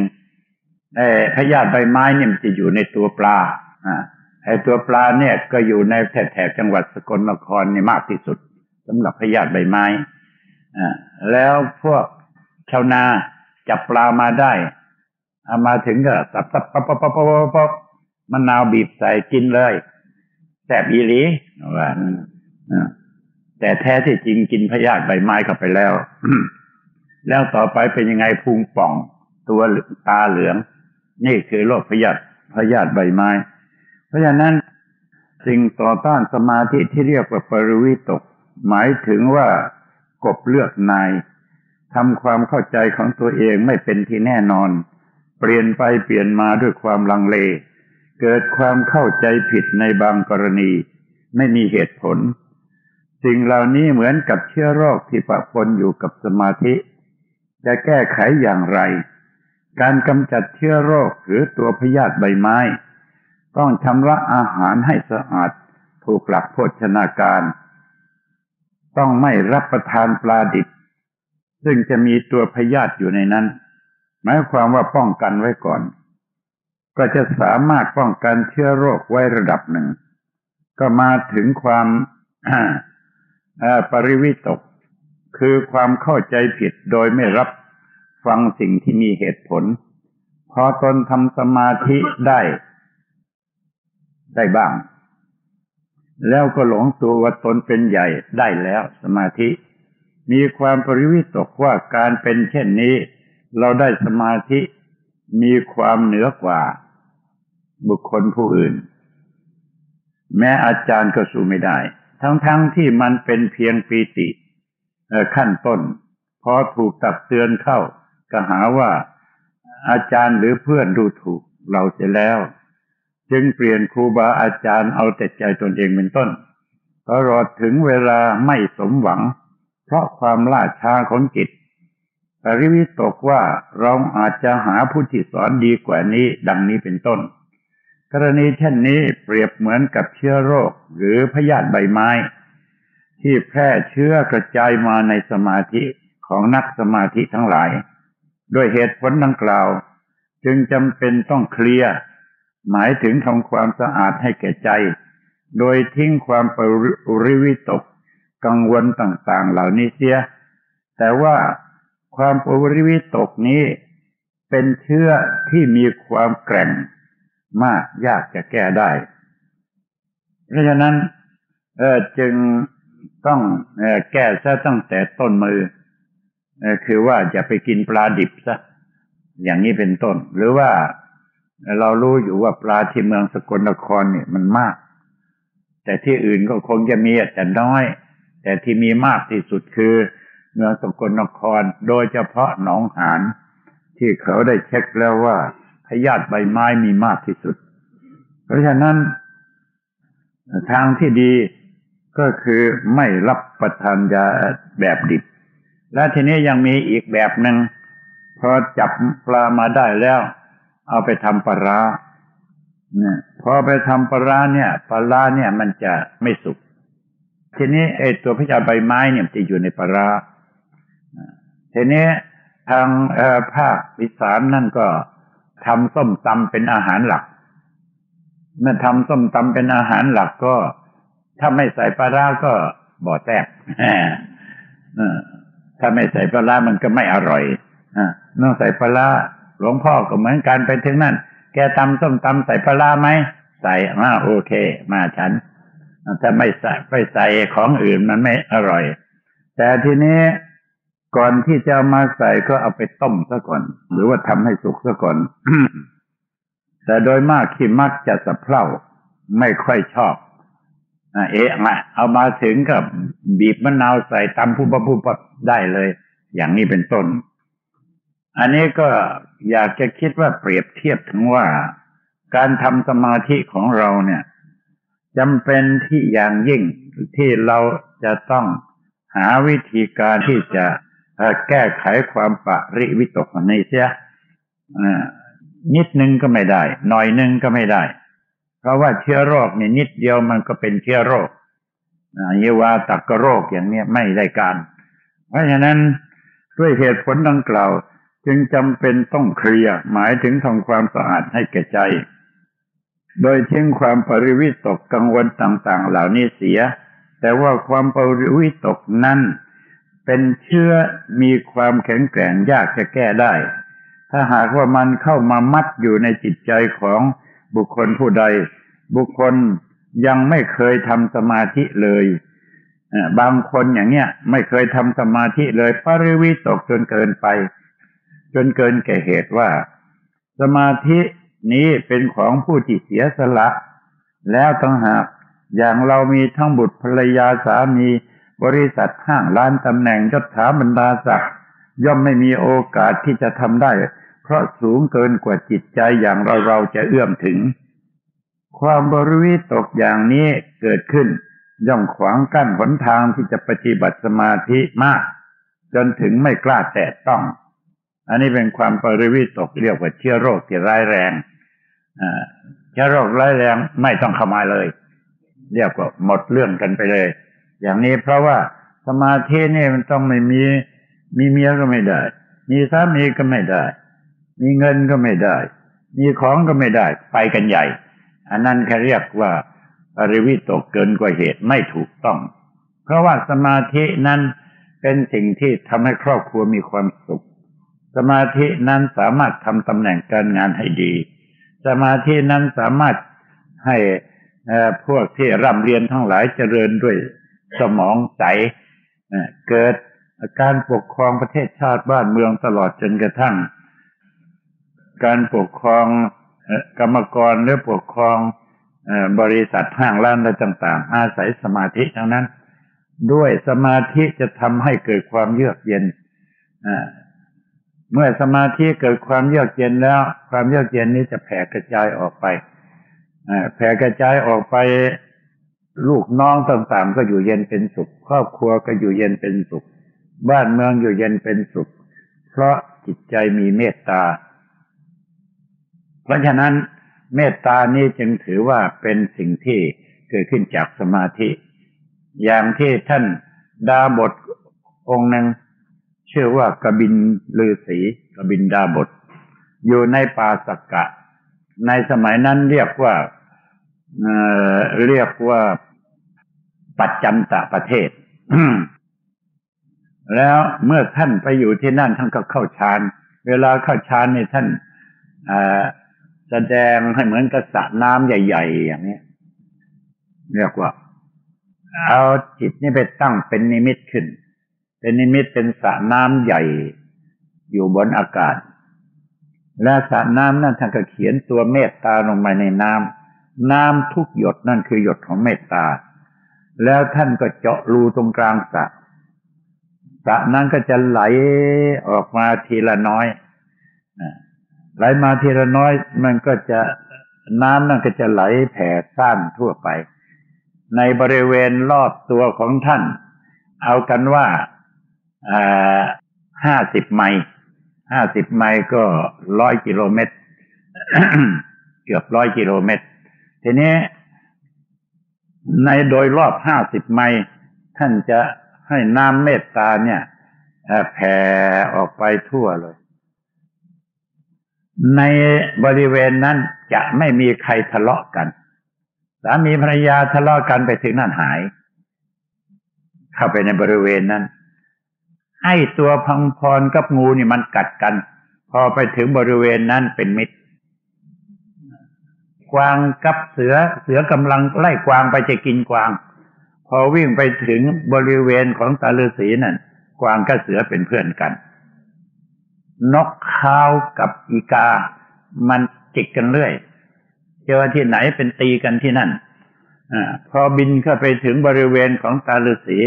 ไอ้พยาธิใบไม้เนี่ยมันจะอยู่ในตัวปลาอ่าไอ้ตัวปลาเนี่ยก็อยู่ในแถบจังหวัดสกลนครนี่มากที่สุดสำหรับพยาธิใบไม้อ่าแล้วพวกชาวนาจับปลามาได้ เอามาถึงก็สับสับปั๊บปั๊บปับปับมะนาวบีบใส่กินเลยแสบอีหลีว่าแต่แท้ที่จริงกินพยาธิใบไม้เข้าไปแล้ว แล้วต่อไปเป็นยังไงพุงป่องตัวตาเหลือง นี่คือโรคพยาธิพยาธิใบไม้ เพราะฉะนั้นสิ่งต่อต้านสมาธิที่เรียกว่าปริวิตก หมายถึงว่ากบเลือกนายทำความเข้าใจของตัวเองไม่เป็นที่แน่นอน เปลี่ยนไปเปลี่ยนมาด้วยความลังเล เกิดความเข้าใจผิดในบางกรณี ไม่มีเหตุผล สิ่งเหล่านี้เหมือนกับเชื้อโรคที่ปะปนอยู่กับสมาธิ จะแก้ไขอย่างไร การกำจัดเชื้อโรคหรือตัวพยาธิใบไม้ ต้องชำระอาหารให้สะอาดถูกหลักโภชนาการ ต้องไม่รับประทานปลาดิบซึ่งจะมีตัวพยาธิอยู่ในนั้น หมายความว่าป้องกันไว้ก่อน ก็จะสามารถป้องกันเชื้อโรคไว้ระดับหนึ่ง ก็มาถึงความปริวิตก คือความเข้าใจผิดโดยไม่รับฟังสิ่งที่มีเหตุผล พอตนทำสมาธิได้ ได้บ้าง แล้วก็หลงตัวว่าตนเป็นใหญ่ได้แล้วสมาธิ มีความปริวิตกว่าการเป็นเช่นนี้ เราได้สมาธิมีความเหนือกว่า บุคคลผู้อื่น แม้อาจารย์ก็สู้ไม่ได้ ทั้งๆทที่มันเป็นเพียงปีติขั้นต้น พอถูกตักเตือนเข้า ก็หาว่าอาจารย์หรือเพื่อนดูถูกเราเสียแล้ว จึงเปลี่ยนครูบาอาจารย์เอาแต่ใจตนเองเป็นต้นพอรอถึงเวลาไม่สมหวัง เพราะความล่าช้าของจิต ปริวิตกว่าเราอาจจะหาผู้ที่สอนดีกว่านี้ดังนี้เป็นต้น กรณีเช่นนี้เปรียบเหมือนกับเชื้อโรคหรือพยาธิใบไม้ ที่แพร่เชื้อกระจายมาในสมาธิของนักสมาธิทั้งหลายโดยเหตุผลดังกล่าว จึงจำเป็นต้องเคลียร์หมายถึงทำความสะอาดให้แก่ใจ โดยทิ้งความปริวิตกกังวลต่างๆเหล่านี้เสีย แต่ว่า ความปริวิตกนี้เป็นเชื้อที่มีความแกร่งมากยากจะแก้ได้ เพราะฉะนั้นจึงต้องแก้ซะตั้งแต่ต้นมืออคือว่าจะไปกินปลาดิบซะอย่างนี้เป็นต้น หรือว่าเรารู้อยู่ว่าปลาที่เมืองสกลนครเนี่ยมันมาก แต่ที่อื่นก็คงจะมีแต่น้อย แต่ที่มีมากที่สุดคือ เมืองสกลนครโดยเฉพาะหนองหานที่เขาได้เช็คแล้วว่าพยาธิใบไม้มีมากที่สุด เพราะฉะนั้น ทางที่ดีก็คือไม่รับประทานยาแบบดิบ และทีนี้ยังมีอีกแบบหนึ่งพอจับปลามาได้แล้ว เอาไปทำปลาเนี่ยพอไปทำปลาเนี่ยปลาเนี่ยมันจะไม่สุกทีนี้ไอ้ตัวพญาใบไม้เนี่ยจะอยู่ในปลา ทีนี้ทางภาคอีสานนั่นก็ทำส้มตำเป็นอาหารหลัก เมื่อทำส้มตำเป็นอาหารหลักก็ ถ้าไม่ใส่ปลาร้าก็บ่อแตกถ้าไม่ใส่ปลาร้ามันก็ไม่อร่อยต้องใส่ปลาร้าหลวงพ่อก็เหมือนกันไปถึงนั่น แกตำส้มตำใส่ปลาร้าไหม ใส่อ่าโอเค มาฉันถ้าไม่ใส่ไม่ใส่ของอื่นมันไม่อร่อย แต่ทีนี้ ก่อนที่จะมาใส่ก็เอาไปต้มซะก่อน หรือว่าทำให้สุกซะก่อน แต่โดยมากขี้มักจะสะเพร่าไม่ค่อยชอบเอ๊ะมาเอามาถึงกับบีบมะนาวใส่ตำผู้ปผู้ปได้เลย อย่างนี้เป็นต้น อันนี้ก็อยากจะคิดว่าเปรียบเทียบถึงว่า การทำสมาธิของเราเนี่ยจำเป็นที่อย่างยิ่งที่เราจะต้องหาวิธีการที่จะ แก้ไขความปริวิตกในเสียนิดนึงก็ไม่ได้ หน่อยนึงก็ไม่ได้ เพราะว่าเชื้อโรคเนี่ยนิดเดียวมันก็เป็นเชื้อโรคเยวาตักกโรคอย่างนี้ไม่ได้การ เพราะฉะนั้นด้วยเหตุผลดังกล่าว จึงจำเป็นต้องเคลียร์หมายถึงทำความสะอาดให้แก่ใจ โดยทิ้งความปริวิตกกังวลต่าง ๆ เหล่านี้เสีย แต่ว่าความปริวิตกนั้น เป็นเชื้อมีความแข็งแกร่งยากจะแก้ได้ ถ้าหากว่ามันเข้ามามัดอยู่ในจิตใจของบุคคลผู้ใด บุคคลยังไม่เคยทำสมาธิเลยบางคนอย่างเนี้ยไม่เคยทำสมาธิเลยปริวิตกจนเกินไป จนเกินแก่เหตุว่า สมาธินี้เป็นของผู้ที่เสียสละ แล้วต้องหากอย่างเรามีทั้งบุตรภรรยาสามี บริษัทห้างร้านตำแหน่งยศถาบรรดาศักดิ์ย่อมไม่มีโอกาสที่จะทำได้ เพราะสูงเกินกว่าจิตใจอย่างเราเราจะเอื้อมถึง ความบริวิตกอย่างนี้เกิดขึ้น ย่อมขวางกั้นหนทางที่จะปฏิบัติสมาธิมาก จนถึงไม่กล้าแตะต้อง อันนี้เป็นความปริวิตกเรียกว่าเชื้อโรคที่ร้ายแรงเชื้อโรคร้ายแรงไม่ต้องเข้ามาเลย เรียกว่าหมดเรื่องกันไปเลย อย่างนี้เพราะว่าสมาธินี่มันต้องไม่มี มีเมียก็ไม่ได้ มีสามีก็ไม่ได้ มีเงินก็ไม่ได้ มีของก็ไม่ได้ ไปกันใหญ่ อันนั้นเขาเรียกว่าอริวิตกเกินกว่าเหตุไม่ถูกต้อง เพราะว่าสมาธินั้นเป็นสิ่งที่ทำให้ครอบครัวมีความสุข สมาธินั้นสามารถทำตำแหน่งการงานให้ดี สมาธินั้นสามารถให้พวกที่ร่ำเรียนทั้งหลายเจริญด้วย สมองใสเกิดการปกครองประเทศชาติบ้านเมืองตลอดจนกระทั่ง การปกครองกรรมกรหรือปกครองบริษัทห้างร้านอะไรต่าง ๆ อาศัยสมาธิทั้งนั้น ด้วยสมาธิจะทำให้เกิดความเยือกเย็นเมื่อสมาธิเกิดความเยือกเย็นแล้ว ความเยือกเย็นนี้จะแผ่กระจายออกไปแผ่กระจายออกไป ลูกน้องต่างๆ ก็อยู่เย็นเป็นสุข ครอบครัวก็อยู่เย็นเป็นสุข บ้านเมืองอยู่เย็นเป็นสุข เพราะจิตใจมีเมตตา เพราะฉะนั้นเมตตานี้จึงถือว่าเป็นสิ่งที่เกิดขึ้นจากสมาธิ อย่างที่ท่านดาบทองค์หนึ่งชื่อว่ากบินลือศีกบินดาบท อยู่ในป่าสักกะ ในสมัยนั้นเรียกว่า เรียกว่าปัจจันตประเทศ แล้วเมื่อท่านไปอยู่ที่นั่นท่านก็เข้าฌาน เวลาเข้าฌานนี่ท่านแสดงให้เหมือนกระสระน้ำใหญ่ ๆ อย่างนี้เรียกว่า เอาจิตนี่ไปตั้งเป็นนิมิตขึ้น เป็นนิมิตเป็นสระน้ำใหญ่ อยู่บนอากาศ และสระน้ำนั้นท่านก็เขียนตัวเมตตาลงไปในน้ำ น้ำทุกหยดนั่นคือหยดของเมตตา แล้วท่านก็เจาะรูตรงกลางสระสระนั้นก็จะไหลออกมาทีละน้อยไหลมาทีละน้อย มันก็จะน้ำนั่นก็จะไหลแผ่ซ่านทั่วไป ในบริเวณรอบตัวของท่าน เอากันว่าห้าสิบไมล์ห้าสิบไมล์ก็ร้อยกิโลเมตร เกือบร้อยกิโลเมตร ทีนี้ในโดยรอบห้าสิบไมล์ท่านจะให้น้ำเมตตาเนี่ยแผ่ออกไปทั่วเลย ในบริเวณนั้นจะไม่มีใครทะเลาะกันสามีภรรยาทะเลาะกันไปถึงนั่นหาย เข้าไปในบริเวณนั้นให้ตัวพังพรกับงูนี่มันกัดกัน พอไปถึงบริเวณนั้นเป็นมิตร กวางกับเสือเสือกำลังไล่กวางไปจะกินกวาง พอวิ่งไปถึงบริเวณของตาฤาษีนั่นกวางกับเสือเป็นเพื่อนกัน นกข้าวกับอีกา มันจิกกันเรื่อยเจอที่ไหนเป็นตีกันที่นั่นอพอบินเข้าไปถึงบริเวณของตาฤาษี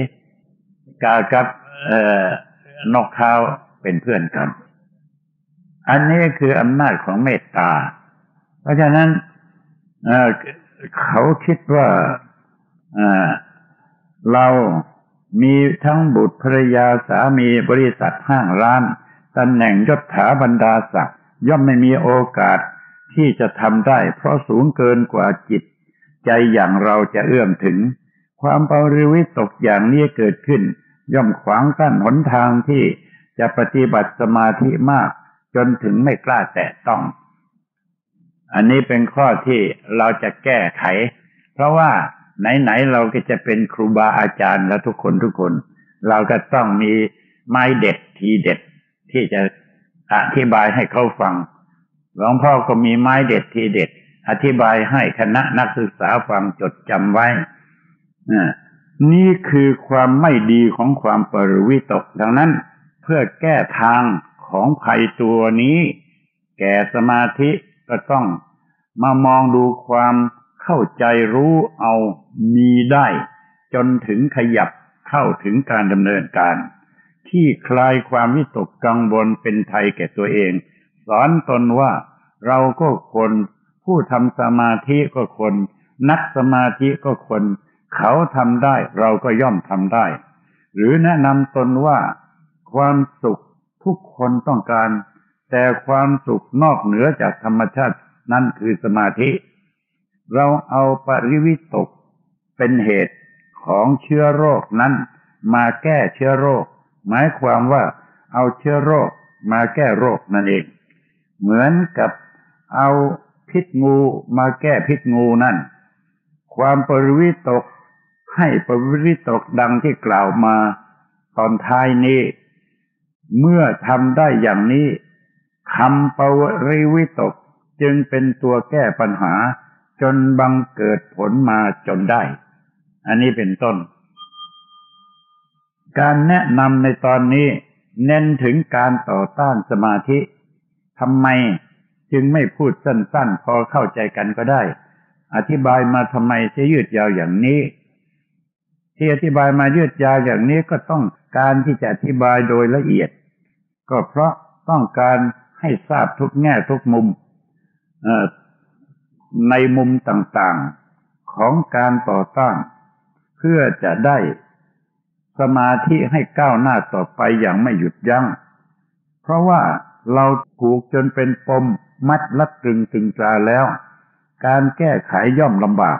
กากับนกข้าวเป็นเพื่อนกัน อันนี้คืออำนาจของเมตตา เพราะฉะนั้น เขาคิดว่าเรามีทั้งบุตรภรยาสามีบริษัทห้างร้านตำแหน่งยศถาบรรดาศักดิ์ย่อมไม่มีโอกาสที่จะทำได้ เพราะสูงเกินกว่าจิต ใจอย่างเราจะเอื้อมถึง ความปริวิตกอย่างนี้เกิดขึ้น ย่อมขวางกั้นหนทางที่จะปฏิบัติสมาธิมาก จนถึงไม่กล้าแตะต้อง อันนี้เป็นข้อที่เราจะแก้ไข เพราะว่าไหนๆเราก็จะเป็นครูบาอาจารย์แล้วทุกคนทุกคน เราก็ต้องมีไม้เด็ดทีเด็ด ที่จะอธิบายให้เขาฟังหลวงพ่อก็มีไม้เด็ดทีเด็ด อธิบายให้คณะนักศึกษาฟังจดจำไว้นี่คือความไม่ดีของความปริวิตก ดังนั้นเพื่อแก้ทางของภัยตัวนี้ แก่สมาธิ ก็ต้องมามองดูความเข้าใจรู้เอามีได้ จนถึงขยับเข้าถึงการดำเนินการ ที่คลายความวิตกกังวลเป็นไทยแก่ตัวเอง สอนตนว่าเราก็คนผู้ทำสมาธิก็คน นักสมาธิก็คน เขาทำได้เราก็ย่อมทำได้ หรือแนะนำตนว่าความสุขทุกคนต้องการ แต่ความสุขนอกเหนือจากธรรมชาตินั่นคือสมาธิ เราเอาปริวิตกเป็นเหตุของเชื้อโรคนั้น มาแก้เชื้อโรค หมายความว่าเอาเชื้อโรคมาแก้โรคนั่นเอง เหมือนกับเอาพิษงูมาแก้พิษงูนั่น ความปริวิตกให้ปริวิตกดังที่กล่าวมาตอนท้ายนี้ เมื่อทำได้อย่างนี้ คำปริวิตกจึงเป็นตัวแก้ปัญหาจนบังเกิดผลมาจนได้ อันนี้เป็นต้น การแนะนำในตอนนี้เน้นถึงการต่อต้านสมาธิทำไมจึงไม่พูดสั้นๆ พอเข้าใจกันก็ได้ อธิบายมาทำไมจะยืดยาวอย่างนี้ ที่อธิบายมายืดยาวอย่างนี้ก็ต้องการที่จะอธิบายโดยละเอียด ก็เพราะต้องการ ให้ทราบทุกแง่ทุกมุมในมุมต่างๆของการต่อต้านเพื่อจะได้สมาธิให้ก้าวหน้าต่อไปอย่างไม่หยุดยัง้ง เพราะว่าเราผูกจนเป็นปมมัดลัดตรึงตึงตราแล้ว การแก้ไขย่อมลำบาก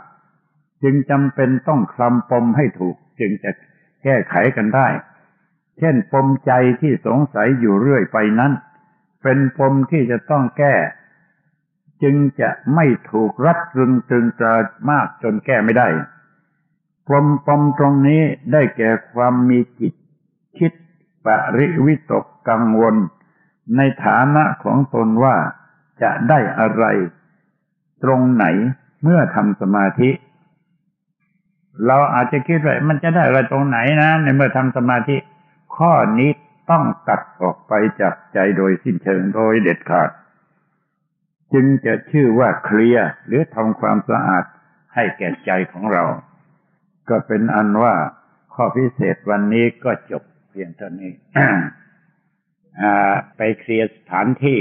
จึงจำเป็นต้องคลำปมให้ถูก จึงจะแก้ไขกันได้ เช่นปมใจที่สงสัยอยู่เรื่อยไปนั้น เป็นปมที่จะต้องแก้ จึงจะไม่ถูกรัดรึงตึงตรามากจนแก้ไม่ได้ปมปมตรงนี้ได้แก่ความมีจิต คิดปริวิตกกังวล ในฐานะของตนว่าจะได้อะไร ตรงไหนเมื่อทำสมาธิ เราอาจจะคิดว่ามันจะได้อะไรตรงไหนนะ ในเมื่อทำสมาธิ ข้อนี้ ต้องตัดออกไปจากใจโดยสิ้นเชิงโดยเด็ดขาด จึงจะชื่อว่าเคลียร์หรือทำความสะอาดให้แก่ใจของเรา ก็เป็นอันว่าข้อพิเศษวันนี้ก็จบเพียงเท่านี้ไปเคลียร์สถานที่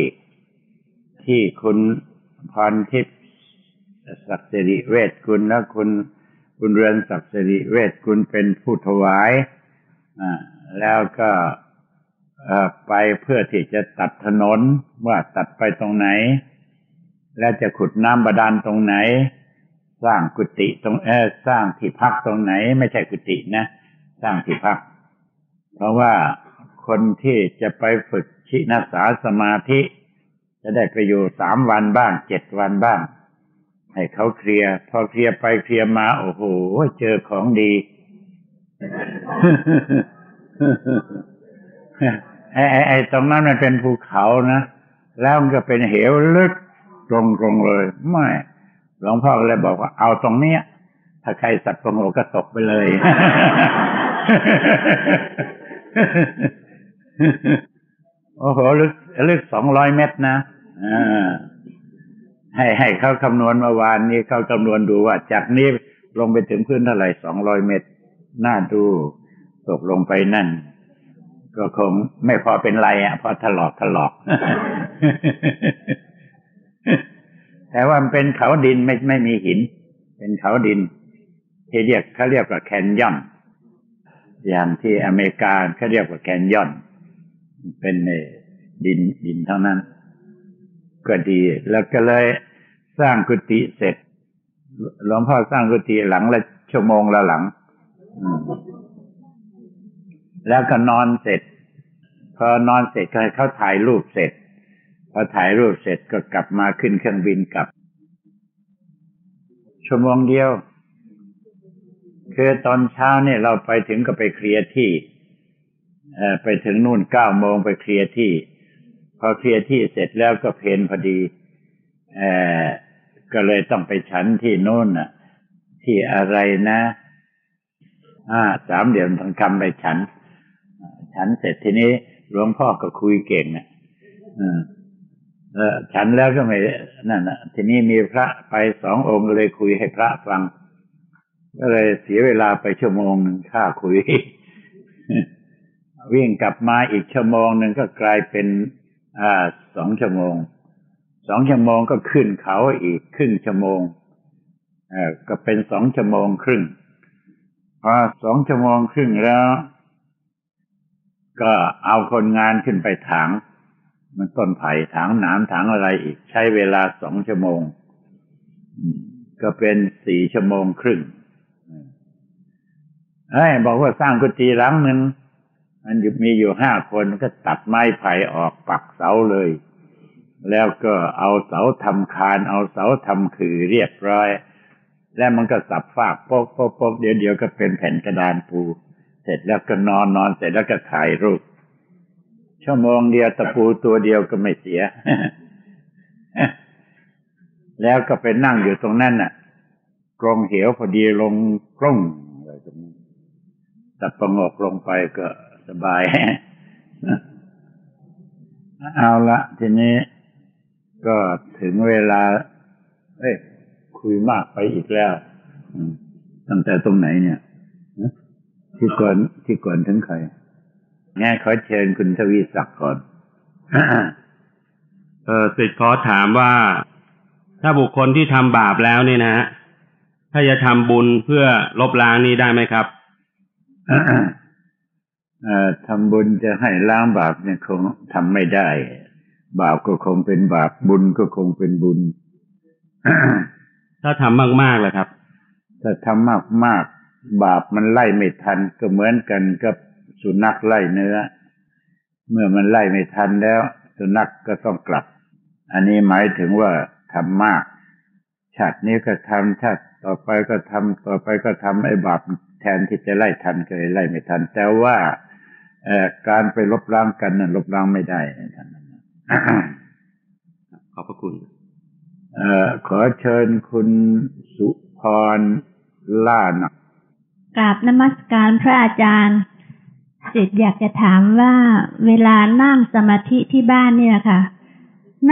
ที่คุณพรทิพย์ศักดิ์สิริเวทคุณและคุณคุณเรือนศักดิ์สิริเวทคุณเป็นผู้ถวาย แล้วก็ ไปเพื่อที่จะตัดถนนว่าตัดไปตรงไหน แล้วจะขุดน้ำบาดาลตรงไหน สร้างกุฏิตรงเออสร้างที่พักตรงไหน ไม่ใช่กุฏินะ สร้างที่พัก เพราะว่าคนที่จะไปฝึกชินาสาสมาธิ จะได้ไปอยู่สามวันบ้างเจ็ดวันบ้าง ให้เขาเคลียร์พอเคลียร์ไปเคลียร์มา โอ้โห เจอของดี ไอ้ไอ้ไอ้ตรงนั้นมันเป็นภูเขานะ แล้วมันก็เป็นเหวลึกตรงตรงเลยไม่หลวงพ่อก็เลยบอกว่าเอาตรงเนี้ย ถ้าใครสัตว์ประโงก็ตกไปเลย โอ้โหลึกลึกสองร้อยเมตรนะอ่าให้ให้เขาคำนวณเมื่อวานนี้เขาคำนวณดูว่าจากนี้ลงไปถึงพื้นเท่าไหร่สองร้อยเมตร น่าดูตกลงไปนั่น ก็คงไม่พอเป็นไรอะพราะถลอกถลอก แต่ว่ามันเป็นเขาดินไม่ไม่มีหิน เป็นเขาดิน ที่เรียกเขาเรียกว่าแคนยอน อย่างที่อเมริกาเขาเรียกว่าแคนยอน เป็นดินดินเท่านั้น ก็ดี แล้วก็เลยสร้างกุฏิเสร็จหลวงพ่อสร้างกุฏิหลังละชั่วโมงละหลัง แล้วก็นอนเสร็จ พอนอนเสร็จก็เขาถ่ายรูปเสร็จ พอถ่ายรูปเสร็จก็กลับมาขึ้นเครื่องบินกลับ ชั่วโมงเดียว คือตอนเช้าเนี่ยเราไปถึงก็ไปเคลียร์ที่ไปถึงนู่นเก้าโมงไปเคลียร์ที่ พอเคลียร์ที่เสร็จแล้วก็เพนพอดีอก็เลยต้องไปฉันที่โน่นน่ะ ที่อะไรนะ อ่าสามเดือนทองคำไปฉัน ฉันเสร็จทีนี้หลวงพ่อก็คุยเก่งนะเออฉันแล้วก็ไม่นั่นนะทีนี้มีพระไปสององค์เลยคุยให้พระฟัง ก็เลยเสียเวลาไปชั่วโมงหนึ่งค่าคุย วิ่งกลับมาอีกชั่วโมงหนึ่งก็กลายเป็น อ่าสองชั่วโมงสองชั่วโมงก็ขึ้นเขาอีกครึ่งชั่วโมงเออก็เป็นสองชั่วโมงครึ่งพอสองชั่วโมงครึ่งแล้ว ก็เอาคนงานขึ้นไปถาง มันต้นไผ่ถางหนามถางอะไรอีก ใช้เวลาสองชั่วโมง ก็เป็นสี่ชั่วโมงครึ่งเฮ้ยบอกว่าสร้างกุฏิหลังหนึ่งมันมีอยู่ห้าคนก็ตัดไม้ไผ่ออกปักเสาเลย แล้วก็เอาเสาทำคาน เอาเสาทำขื่อเรียบร้อย แล้วมันก็สับฟากป๊กป๊กปกเดี๋ยวเดี๋ยวก็เป็นแผ่นกระดานปู เสร็จแล้วก็นอนนอนเสร็จแล้วก็ถ่ายรูป ชั่วโมงเดียวตะปูตัวเดียวก็ไม่เสีย แล้วก็ไปนั่งอยู่ตรงนั้นน่ะ กรงเหวพอดีลงกล้องอะไรตรงนี้ตัดประงกลงไปก็สบาย เอาละทีนี้ก็ถึงเวลา เอ้ยคุยมากไปอีกแล้ว ตั้งแต่ตรงไหนเนี่ย ที่ก่อนที่ก่อนถึงใครง่ขอเชิญคุณทวีศักดิ์ก่อนเออสิทธิ์ขอถามว่าถ้าบุคคลที่ทำบาปแล้วเนี่ยนะฮะถ้าจะทำบุญเพื่อลบล้างนี้ได้ไหมครับทำบุญจะให้ล้างบาปเนี่ยคงทำไม่ได้ บาปก็คงเป็นบาปบุญก็คงเป็นบุญถ้าทำมากๆล่ะครับ ถ้าทำมากๆ บาปมันไล่ไม่ทันก็เหมือนกันกับสุนัขไล่เนื้อ เมื่อมันไล่ไม่ทันแล้ว สุนัขกก็ต้องกลับ อันนี้หมายถึงว่าทำมาก ชาตินี้ก็ทำชาติต่อไปก็ทำต่อไปก็ทำไอ้บาปแทนที่จะไล่ทันก็เลยไล่ไม่ทัน แต่ว่าการไปลบล้างกันนั้นลบล้างไม่ได้ท่านขอบพระคุณขอเชิญคุณสุพรล่านัก กราบนมัสการพระอาจารย์จิตอยากจะถามว่าเวลานั่งสมาธิที่บ้านเนี่ยค่ะ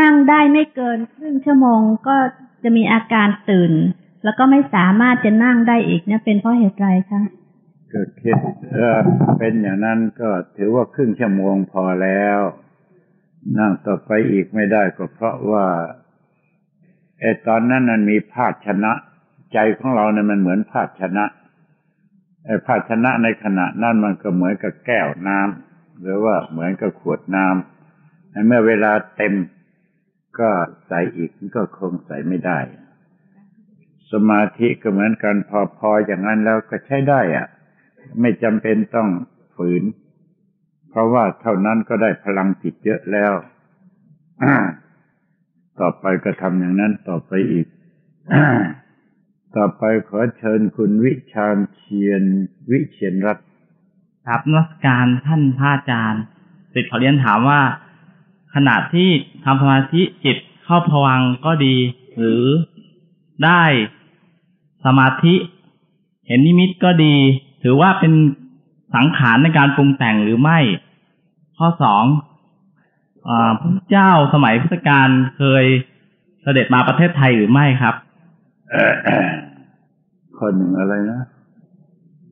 นั่งได้ไม่เกินครึ่งชั่วโมงก็จะมีอาการตื่น แล้วก็ไม่สามารถจะนั่งได้อีกเนี่ยเป็นเพราะเหตุไรคะเกิดคิดเออเป็นอย่างนั้นก็ถือว่าครึ่งชั่วโมงพอแล้ว นั่งต่อไปอีกไม่ได้ก็เพราะว่าไอ้ตอนนั้นมันมีภาชนะ ใจของเราเนี่ยมันเหมือนภาชนะ ไอ้ภาชนะในขณะนั้นมันก็เหมือนกับแก้วน้ำหรือว่าเหมือนกับขวดน้ำเมื่อเวลาเต็มก็ใส่อีกก็คงใส่ไม่ได้ สมาธิก็เหมือนกันพอพออย่างนั้นแล้วก็ใช้ได้อะไม่จำเป็นต้องฝืน เพราะว่าเท่านั้นก็ได้พลังจิตเยอะแล้วต่อไปก็ทำอย่างนั้นต่อไปอีก ต่อไปขอเชิญคุณวิชาญเชียนวิเชียนรัตครับนักการท่านพระอาจารย์สิทธิ์ขอเรียนถามว่า ขณะที่ทำสมาธิจิตเข้าพวังก็ดี หรือได้สมาธิ เห็นนิมิตก็ดี ถือว่าเป็นสังขารในการปรุงแต่งหรือไม่ ข้อสองพระเจ้าสมัยพุทธกาลเคยเสด็จมาประเทศไทยหรือไม่ครับ คนหนึ่งอะไรนะ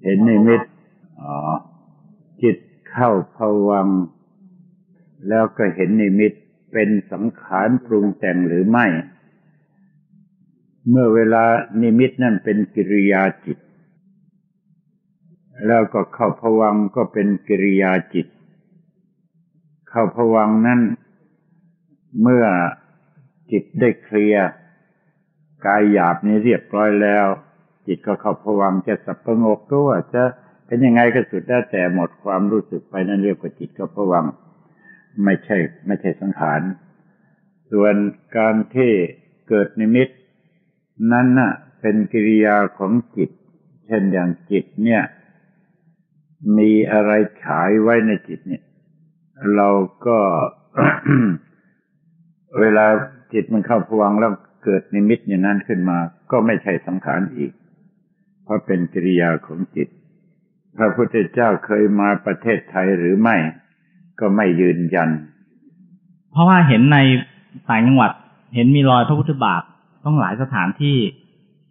เห็นนิมิตอ๋อจิตเข้าผวัง แล้วก็เห็นนิมิตเป็นสังขารปรุงแต่งหรือไม่ เมื่อเวลานิมิตนั่นเป็นกิริยาจิต แล้วก็เข้าผวังก็เป็นกิริยาจิต เข้าผวังนั้นเมื่อจิตได้เคลียร์กายหยาบนี้เรียบร้อยแล้ว จิตก็เข้าผวังค์จะสับประงกตัวจะเป็นยังไงก็สุดแล้วแต่หมดความรู้สึกไปนั่นเรียกว่าจิตเข้าผวังไม่ใช่ ไม่ใช่สังขารส่วนการที่เกิดนิมิต นั้นน่ะ เป็นกิริยาของจิต เช่นอย่างจิตเนี่ย มีอะไรฉายไว้ในจิตเนี่ย เราก็เวลาจิตมันเข้าผวังแล้วเกิดนิมิตอย่างนั้นขึ้นมา ก็ไม่ใช่สังขารอีก ราะเป็นกิริยาของจิต พระพุทธเจ้าเคยมาประเทศไทยหรือไม่ ก็ไม่ยืนยัน เพราะว่าเห็นในต่างจังหวัด เห็นมีรอยพระพุทธบาทต้องหลายสถานที่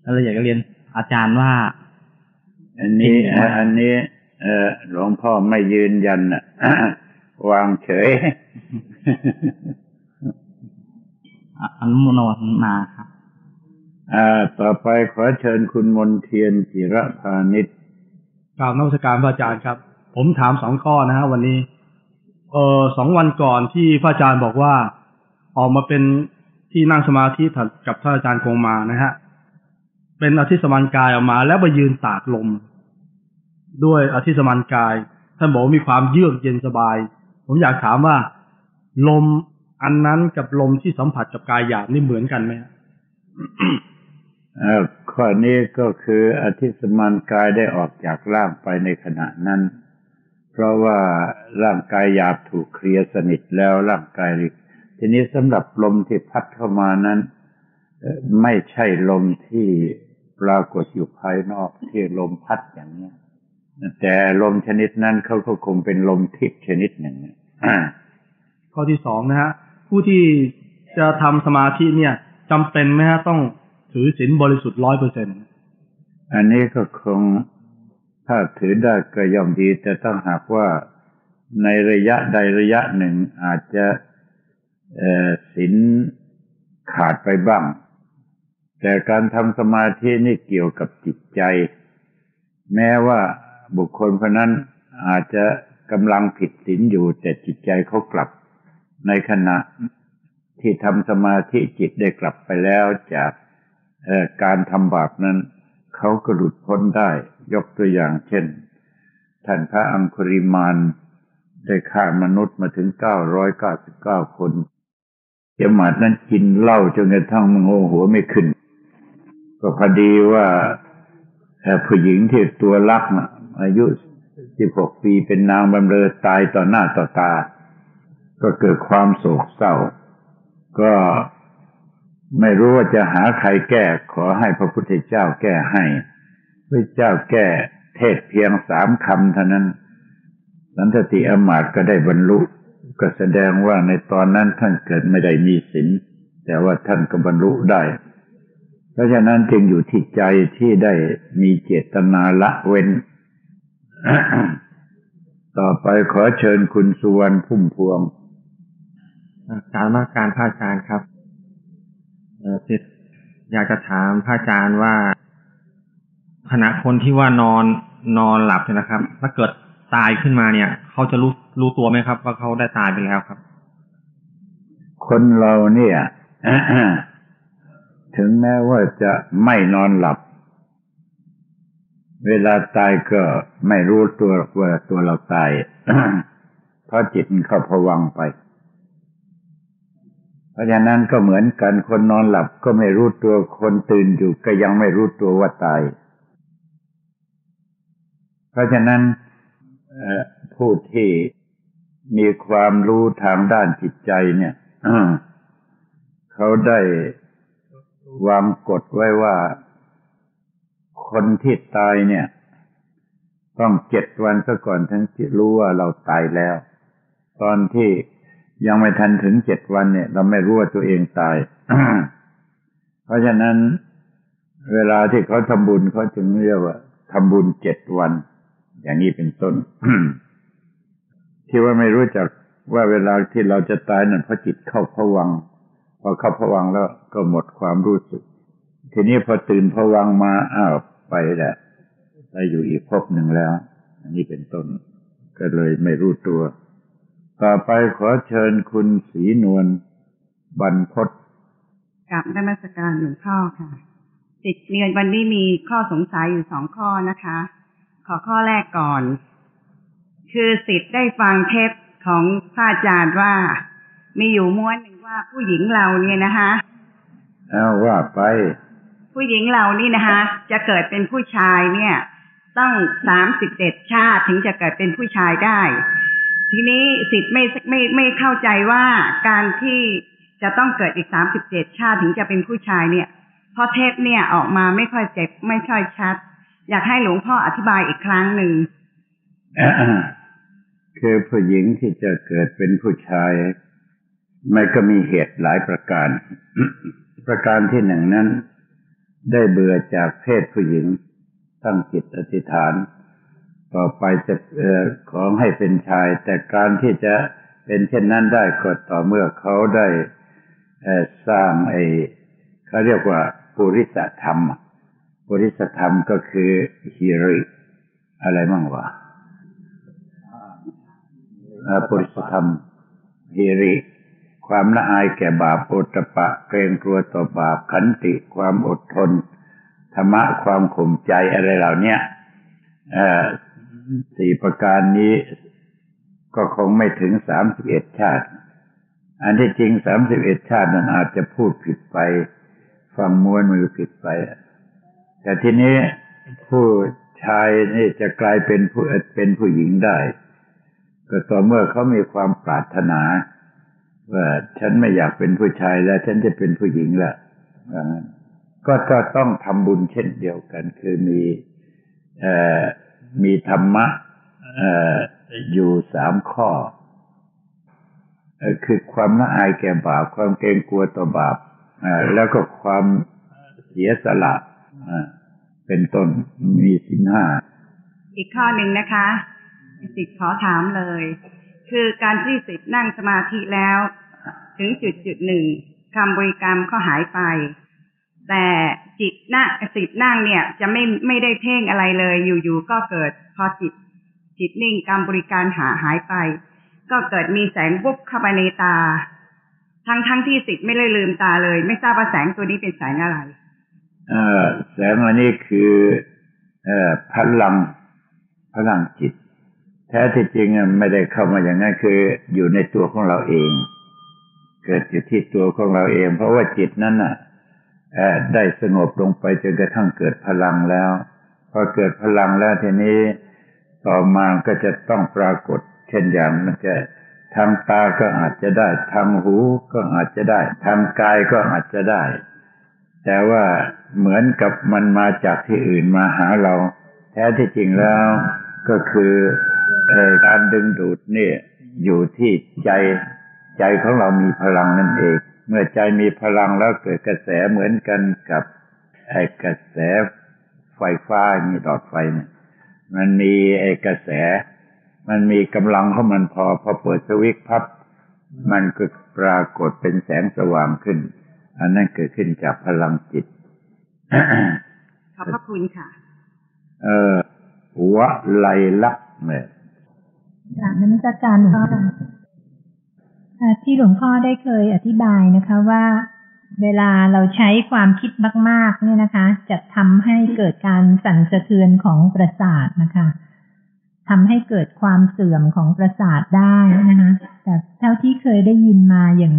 เราอยากจะเรียนอาจารย์ว่า อันนี้จริงๆว่าอันนี้เออหลวงพ่อไม่ยืนยันน่ะวางเฉยอะอนุโมทนาครับอ่า ต่อไปขอเชิญคุณมนเทียนจิระพานิชกราบนมัสการพระอาจารย์ครับ ผมถามสองข้อนะฮะวันนี้ เออสองวันก่อนที่พระอาจารย์บอกว่า ออกมาเป็นที่นั่งสมาธิถัดกับท่านอาจารย์คงมานะฮะ เป็นอธิสมานกายออกมา แล้วไปยืนตากลม ด้วยอธิสมานกาย ท่านบอกมีความเยือกเย็นสบาย ผมอยากถามว่า ลมอันนั้นกับลมที่สัมผัสกับกายหยาบนี่เหมือนกันไหม ข้อนี้ก็คืออธิสมานกายได้ออกจากร่างไปในขณะนั้น เพราะว่าร่างกายหยาบถูกเคลียร์สนิทแล้วร่างกายทีนี้สำหรับลมที่พัดเข้ามานั้น ไม่ใช่ลมที่ปรากฏอยู่ภายนอกที่ลมพัดอย่างนี้แต่ลมชนิดนั้นเขาก็คงเป็นลมทิพย์ชนิดหนึ่งข้อที่สองนะฮะผู้ที่จะทำสมาธิเนี่ยจำเป็นไหมฮะต้อง ถือศีลบริสุทธิ์ร้อยเปอร์เซ็นต์อันนี้ก็คงถ้าถือได้ก็ย่อมดี แต่ต้องหากว่าในระยะใดระยะหนึ่งอาจจะศีลขาดไปบ้าง แต่การทำสมาธินี่เกี่ยวกับจิตใจ แม้ว่าบุคคลคนนั้นอาจจะกำลังผิดศีลอยู่ แต่จิตใจเขากลับ ในขณะที่ทำสมาธิจิตได้กลับไปแล้วจาก การทำบาปนั้นเขาก็หลุดพ้นได้ ยกตัวอย่างเช่น ท่านพระอังคุริมานได้ฆ่ามนุษย์มาถึงเก้าร้อยเก้าสิบเก้าคนเจมาดนั้นกินเหล้าจนกระทั่งมันโงหัวไม่ขึ้น ก็พอดีว่าผู้หญิงที่ตัวรักนะอายุสิบหกปีเป็นนางบำเรอตายต่อหน้าต่อตา ก็เกิดความโศกเศร้า ก็ ไม่รู้ว่าจะหาใครแก้ ขอให้พระพุทธเจ้าแก้ให้พระเจ้าแก้เทศเพียงสามคำเท่านั้น สันตติอมาตก็ได้บรรลุ ก็แสดงว่าในตอนนั้นท่านเกิดไม่ได้มีศีลแต่ว่าท่านก็บรรลุได้ เพราะฉะนั้นจึงอยู่ที่ใจที่ได้มีเจตนาละเว้น ต่อไปขอเชิญคุณสุวรรณพุ่มพวงการมาการพระอาจารย์ครับ สิทธิ์อยากจะถามพระอาจารย์ว่าขณะคนที่ว่านอนนอนหลับเนี่ยนะครับ ถ้าเกิดตายขึ้นมาเนี่ย เขาจะรู้รู้ตัวไหมครับ ว่าเขาได้ตายไปแล้วครับ คนเราเนี่ยถึงแม้ว่าจะไม่นอนหลับ เวลาตายก็ไม่รู้ตัวว่าตัวเราตายเพราะจิตมันเข้าผวังไป ราะฉะนั้นก็เหมือนกันคนนอนหลับก็ไม่รู้ตัวคนตื่นอยู่ก็ยังไม่รู้ตัวว่าตาย เพราะฉะนั้นผู้ที่มีความรู้ทางด้านจิตใจเนี่ยเขาได้วางกฎไว้ว่า คนที่ตายเนี่ย ต้องเจ็ดวันซะก่อนถึงจะรู้ว่าเราตายแล้ว ตอนที่ ยังไม่ทันถึงเจ็ดวันเนี่ย เราไม่รู้ว่าตัวเองตาย เพราะฉะนั้น เวลาที่เขาทำบุญเขาจึงเรียกว่าทำบุญเจ็ดวัน อย่างนี้เป็นต้นที่ว่าไม่รู้จักว่าเวลาที่เราจะตายนั่นเพราะจิตเข้าผวังพอเข้าผวังแล้วก็หมดความรู้สึก ทีนี้พอตื่นผวังมาอ้าวไปแหละไปอยู่อีกภพหนึ่งแล้ว อันนี้เป็นต้น ก็เลยไม่รู้ตัว ต่อไปขอเชิญคุณศรีนวลบรรพศกับนมัสการหลวงพ่อค่ะสิทธิ์เรียนวันนี้มีข้อสงสัยอยู่สองข้อนะคะ ขอข้อแรกก่อน คือสิทธิ์ได้ฟังเทปของพระอาจารย์ว่า มีอยู่ม้วนหนึ่งว่าผู้หญิงเราเนี่ยนะคะเอาว่าไป ผู้หญิงเรานี่นะคะ จะเกิดเป็นผู้ชายเนี่ย ต้องสามสิบเอ็ดชาติถึงจะเกิดเป็นผู้ชายได้ ทีนี้สิทธิ์ไม่ไม่ไม่เข้าใจว่าการที่จะต้องเกิดอีกสามสิบเจ็ดชาติถึงจะเป็นผู้ชายเนี่ยเพราะเทปเนี่ยออกมาไม่ค่อยเจ็บไม่ค่อยชัด อยากให้หลวงพ่ออธิบายอีกครั้งหนึ่งคือผู้หญิงที่จะเกิดเป็นผู้ชายมันก็มีเหตุหลายประการ ประการที่หนึ่งนั้น ได้เบื่อจากเพศผู้หญิงตั้งจิตอธิษฐาน ต่อไปจะออขอให้เป็นชาย แต่การที่จะเป็นเช่นนั้นได้ก็ต่อเมื่อเขาได้สร้างไอ้เขาเรียกว่าปุริสธรรม ปุริสธรรมก็คือฮิริอะไรมั่งวะปุริสธรรมฮิริความละอายแก่บาปโอตปะเกรงกลัวต่อบาปขันติความอดทนธรรมะความข่มใจอะไรเหล่านี้ สี่ประการนี้ก็คงไม่ถึงสามสิบเอ็ดชาติ อันที่จริงสามสิบเอ็ดชาตินั้นอาจจะพูดผิดไป ฟังมวนมือผิดไป แต่ทีนี้ผู้ชายนี่จะกลายเป็นผู้เป็นผู้หญิงได้ ก็ต่อเมื่อเขามีความปรารถนาว่าฉันไม่อยากเป็นผู้ชายแล้ว ฉันจะเป็นผู้หญิงละงั้นก็ก็ต้องทำบุญเช่นเดียวกัน คือมีเอ่อ มีธรรมะอยู่สามข้อ คือความละอายแก่บาป ความเกรงกลัวต่อบาปแล้วก็ความเสียสละเป็นต้นมีสินห้า อีกข้อหนึ่งนะคะสิทธิ์ขอถามเลย คือการที่สิทธิ์นั่งสมาธิแล้ว ถึงจุดจุดหนึ่งคำบริกรรมก็หายไป แต่จิตนั่งสิทธิ์นั่งเนี่ย จะไม่ไม่ได้เพ่งอะไรเลย อยู่ๆก็เกิดพอจิต จิตนิ่งกรรบริการหาหายไป ก็เกิดมีแสงวุบเข้าไปในตา ทั้งทั้งที่สิทธิ์ไม่ได้ลืมตาเลย ไม่ทราบว่าแสงตัวนี้เป็นแสงอะไรเอ่อแสงอันนี้คือเอ่อพลังพลังจิต แท้ที่จริงอะไม่ได้เข้ามาอย่างนั้นคืออยู่ในตัวของเราเอง เกิดอยู่ที่ตัวของเราเอง เพราะว่าจิตนั้นน่ะเอ่อ ได้สงบลงไปจนกระทั่งเกิดพลังแล้ว พอเกิดพลังแล้วทีนี้ต่อมาก็จะต้องปรากฏ เช่นอย่างมันจะทางตาก็อาจจะได้ ทางหูก็อาจจะได้ ทางกายก็อาจจะได้ แต่ว่าเหมือนกับมันมาจากที่อื่นมาหาเรา แท้ที่จริงแล้วก็คือการดึงดูดเนี่ยอยู่ที่ใจใจของเรามีพลังนั่นเอง เมื่อใจมีพลังแล้วเกิดกระแสเหมือนกันกับไอ้กระแสไฟฟ้ามีหลอดไฟเนี่ยมันมีไอ้กระแส มันมีกำลังของมันพอพอเปิดสวิตช์พับ มันก็ปรากฏเป็นแสงสว่างขึ้น อันนั้นเกิดขึ้นจากพลังจิตขอบพระคุณค่ะ เออวะไลลักษณ์เนี่ยกราบนมัสการหลวงพ่อค่ะอ่า ที่หลวงพ่อได้เคยอธิบายนะคะว่า เวลาเราใช้ความคิดมากๆเนี่ยนะคะ จะทำให้เกิดการสั่นสะเทือนของประสาทนะคะทำให้เกิดความเสื่อมของประสาทได้นะคะ แต่เท่าที่เคยได้ยินมาอย่าง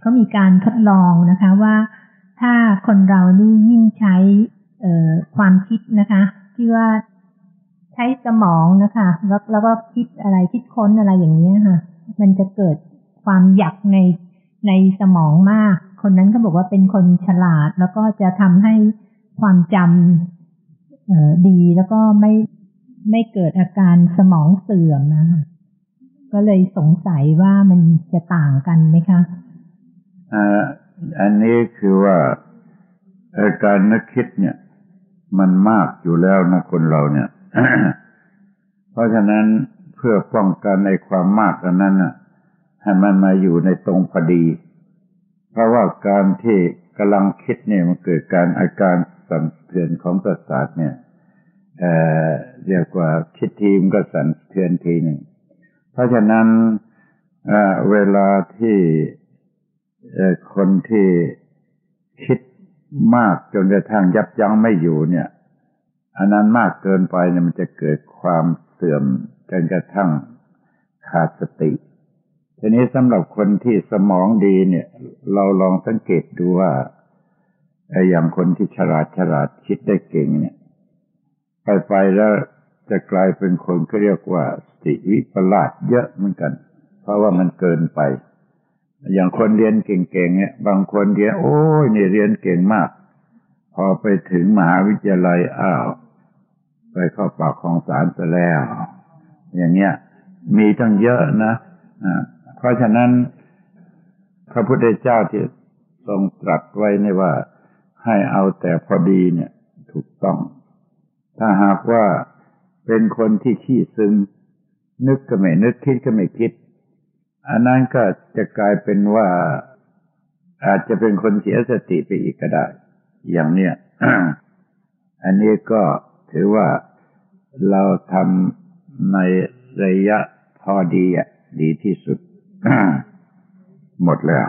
เขามีการทดลองนะคะว่าถ้าคนเรานี่ยิ่งใช้เออความคิดนะคะ ที่ว่าใช้สมองนะคะ แล้วแล้วก็คิดอะไรคิดค้นอะไรอย่างนี้ยค่ะ มันจะเกิด ความอยากในในสมองมาก คนนั้นก็บอกว่าเป็นคนฉลาด แล้วก็จะทำให้ความจำดีแล้วก็ไม่ไม่เกิดอาการสมองเสื่อมนะคะก็เลยสงสัยว่ามันจะต่างกันไหมคะอ่าอันนี้คือว่าอ่อการนึกคิดเนี่ย มันมากอยู่แล้วนะคนเราเนี่ย เพราะฉะนั้นเพื่อป้องกันในความมากอันนั้นน่ะ ให้มันมาอยู่ในตรงพอดี เพราะว่าการที่กำลังคิดเนี่ยมันเกิดการอาการสั่นสะเทือนของประสาทเนี่ยเอ่อเรียกว่าคิดทีมก็สั่นสะเทือนทีหนึ่ง เพราะฉะนั้นเเวลาที่คนที่คิดมากจนกระทั่งยับยั้งไม่อยู่เนี่ยอันนั้นมากเกินไปเนี่ยมันจะเกิดความเสื่อมจนกระทั่งขาดสติ ทีนี้สำหรับคนที่สมองดีเนี่ย เราลองสังเกตดูว่าไอ้อย่างคนที่ฉลาดฉลาดคิดได้เก่งเนี่ย ไปไปแล้วจะกลายเป็นคนก็เรียกว่าสติวิปลาสเยอะเหมือนกัน เพราะว่ามันเกินไป อย่างคนเรียนเก่งๆเนี่ย บางคนเรียนโอ้ยเนี่ยเรียนเก่งมาก พอไปถึงมหาวิทยาลัยอ้าว ไปเข้าปากของสารซะแล้ว อย่างเงี้ย มีตั้งเยอะนะอ่า เพราะฉะนั้น พระพุทธเจ้าที่ทรงตรัสไว้ในว่าให้เอาแต่พอดีเนี่ย ถูกต้อง ถ้าหากว่าเป็นคนที่ขี้ซึม นึกก็ไม่นึกคิดก็ไม่คิด อันนั้นก็จะกลายเป็นว่าอาจจะเป็นคนเสียสติไปอีกก็ได้ อย่างเนี้ยอันนี้ก็ถือว่าเราทำในระยะพอดีอะดีที่สุด หมดแล้ว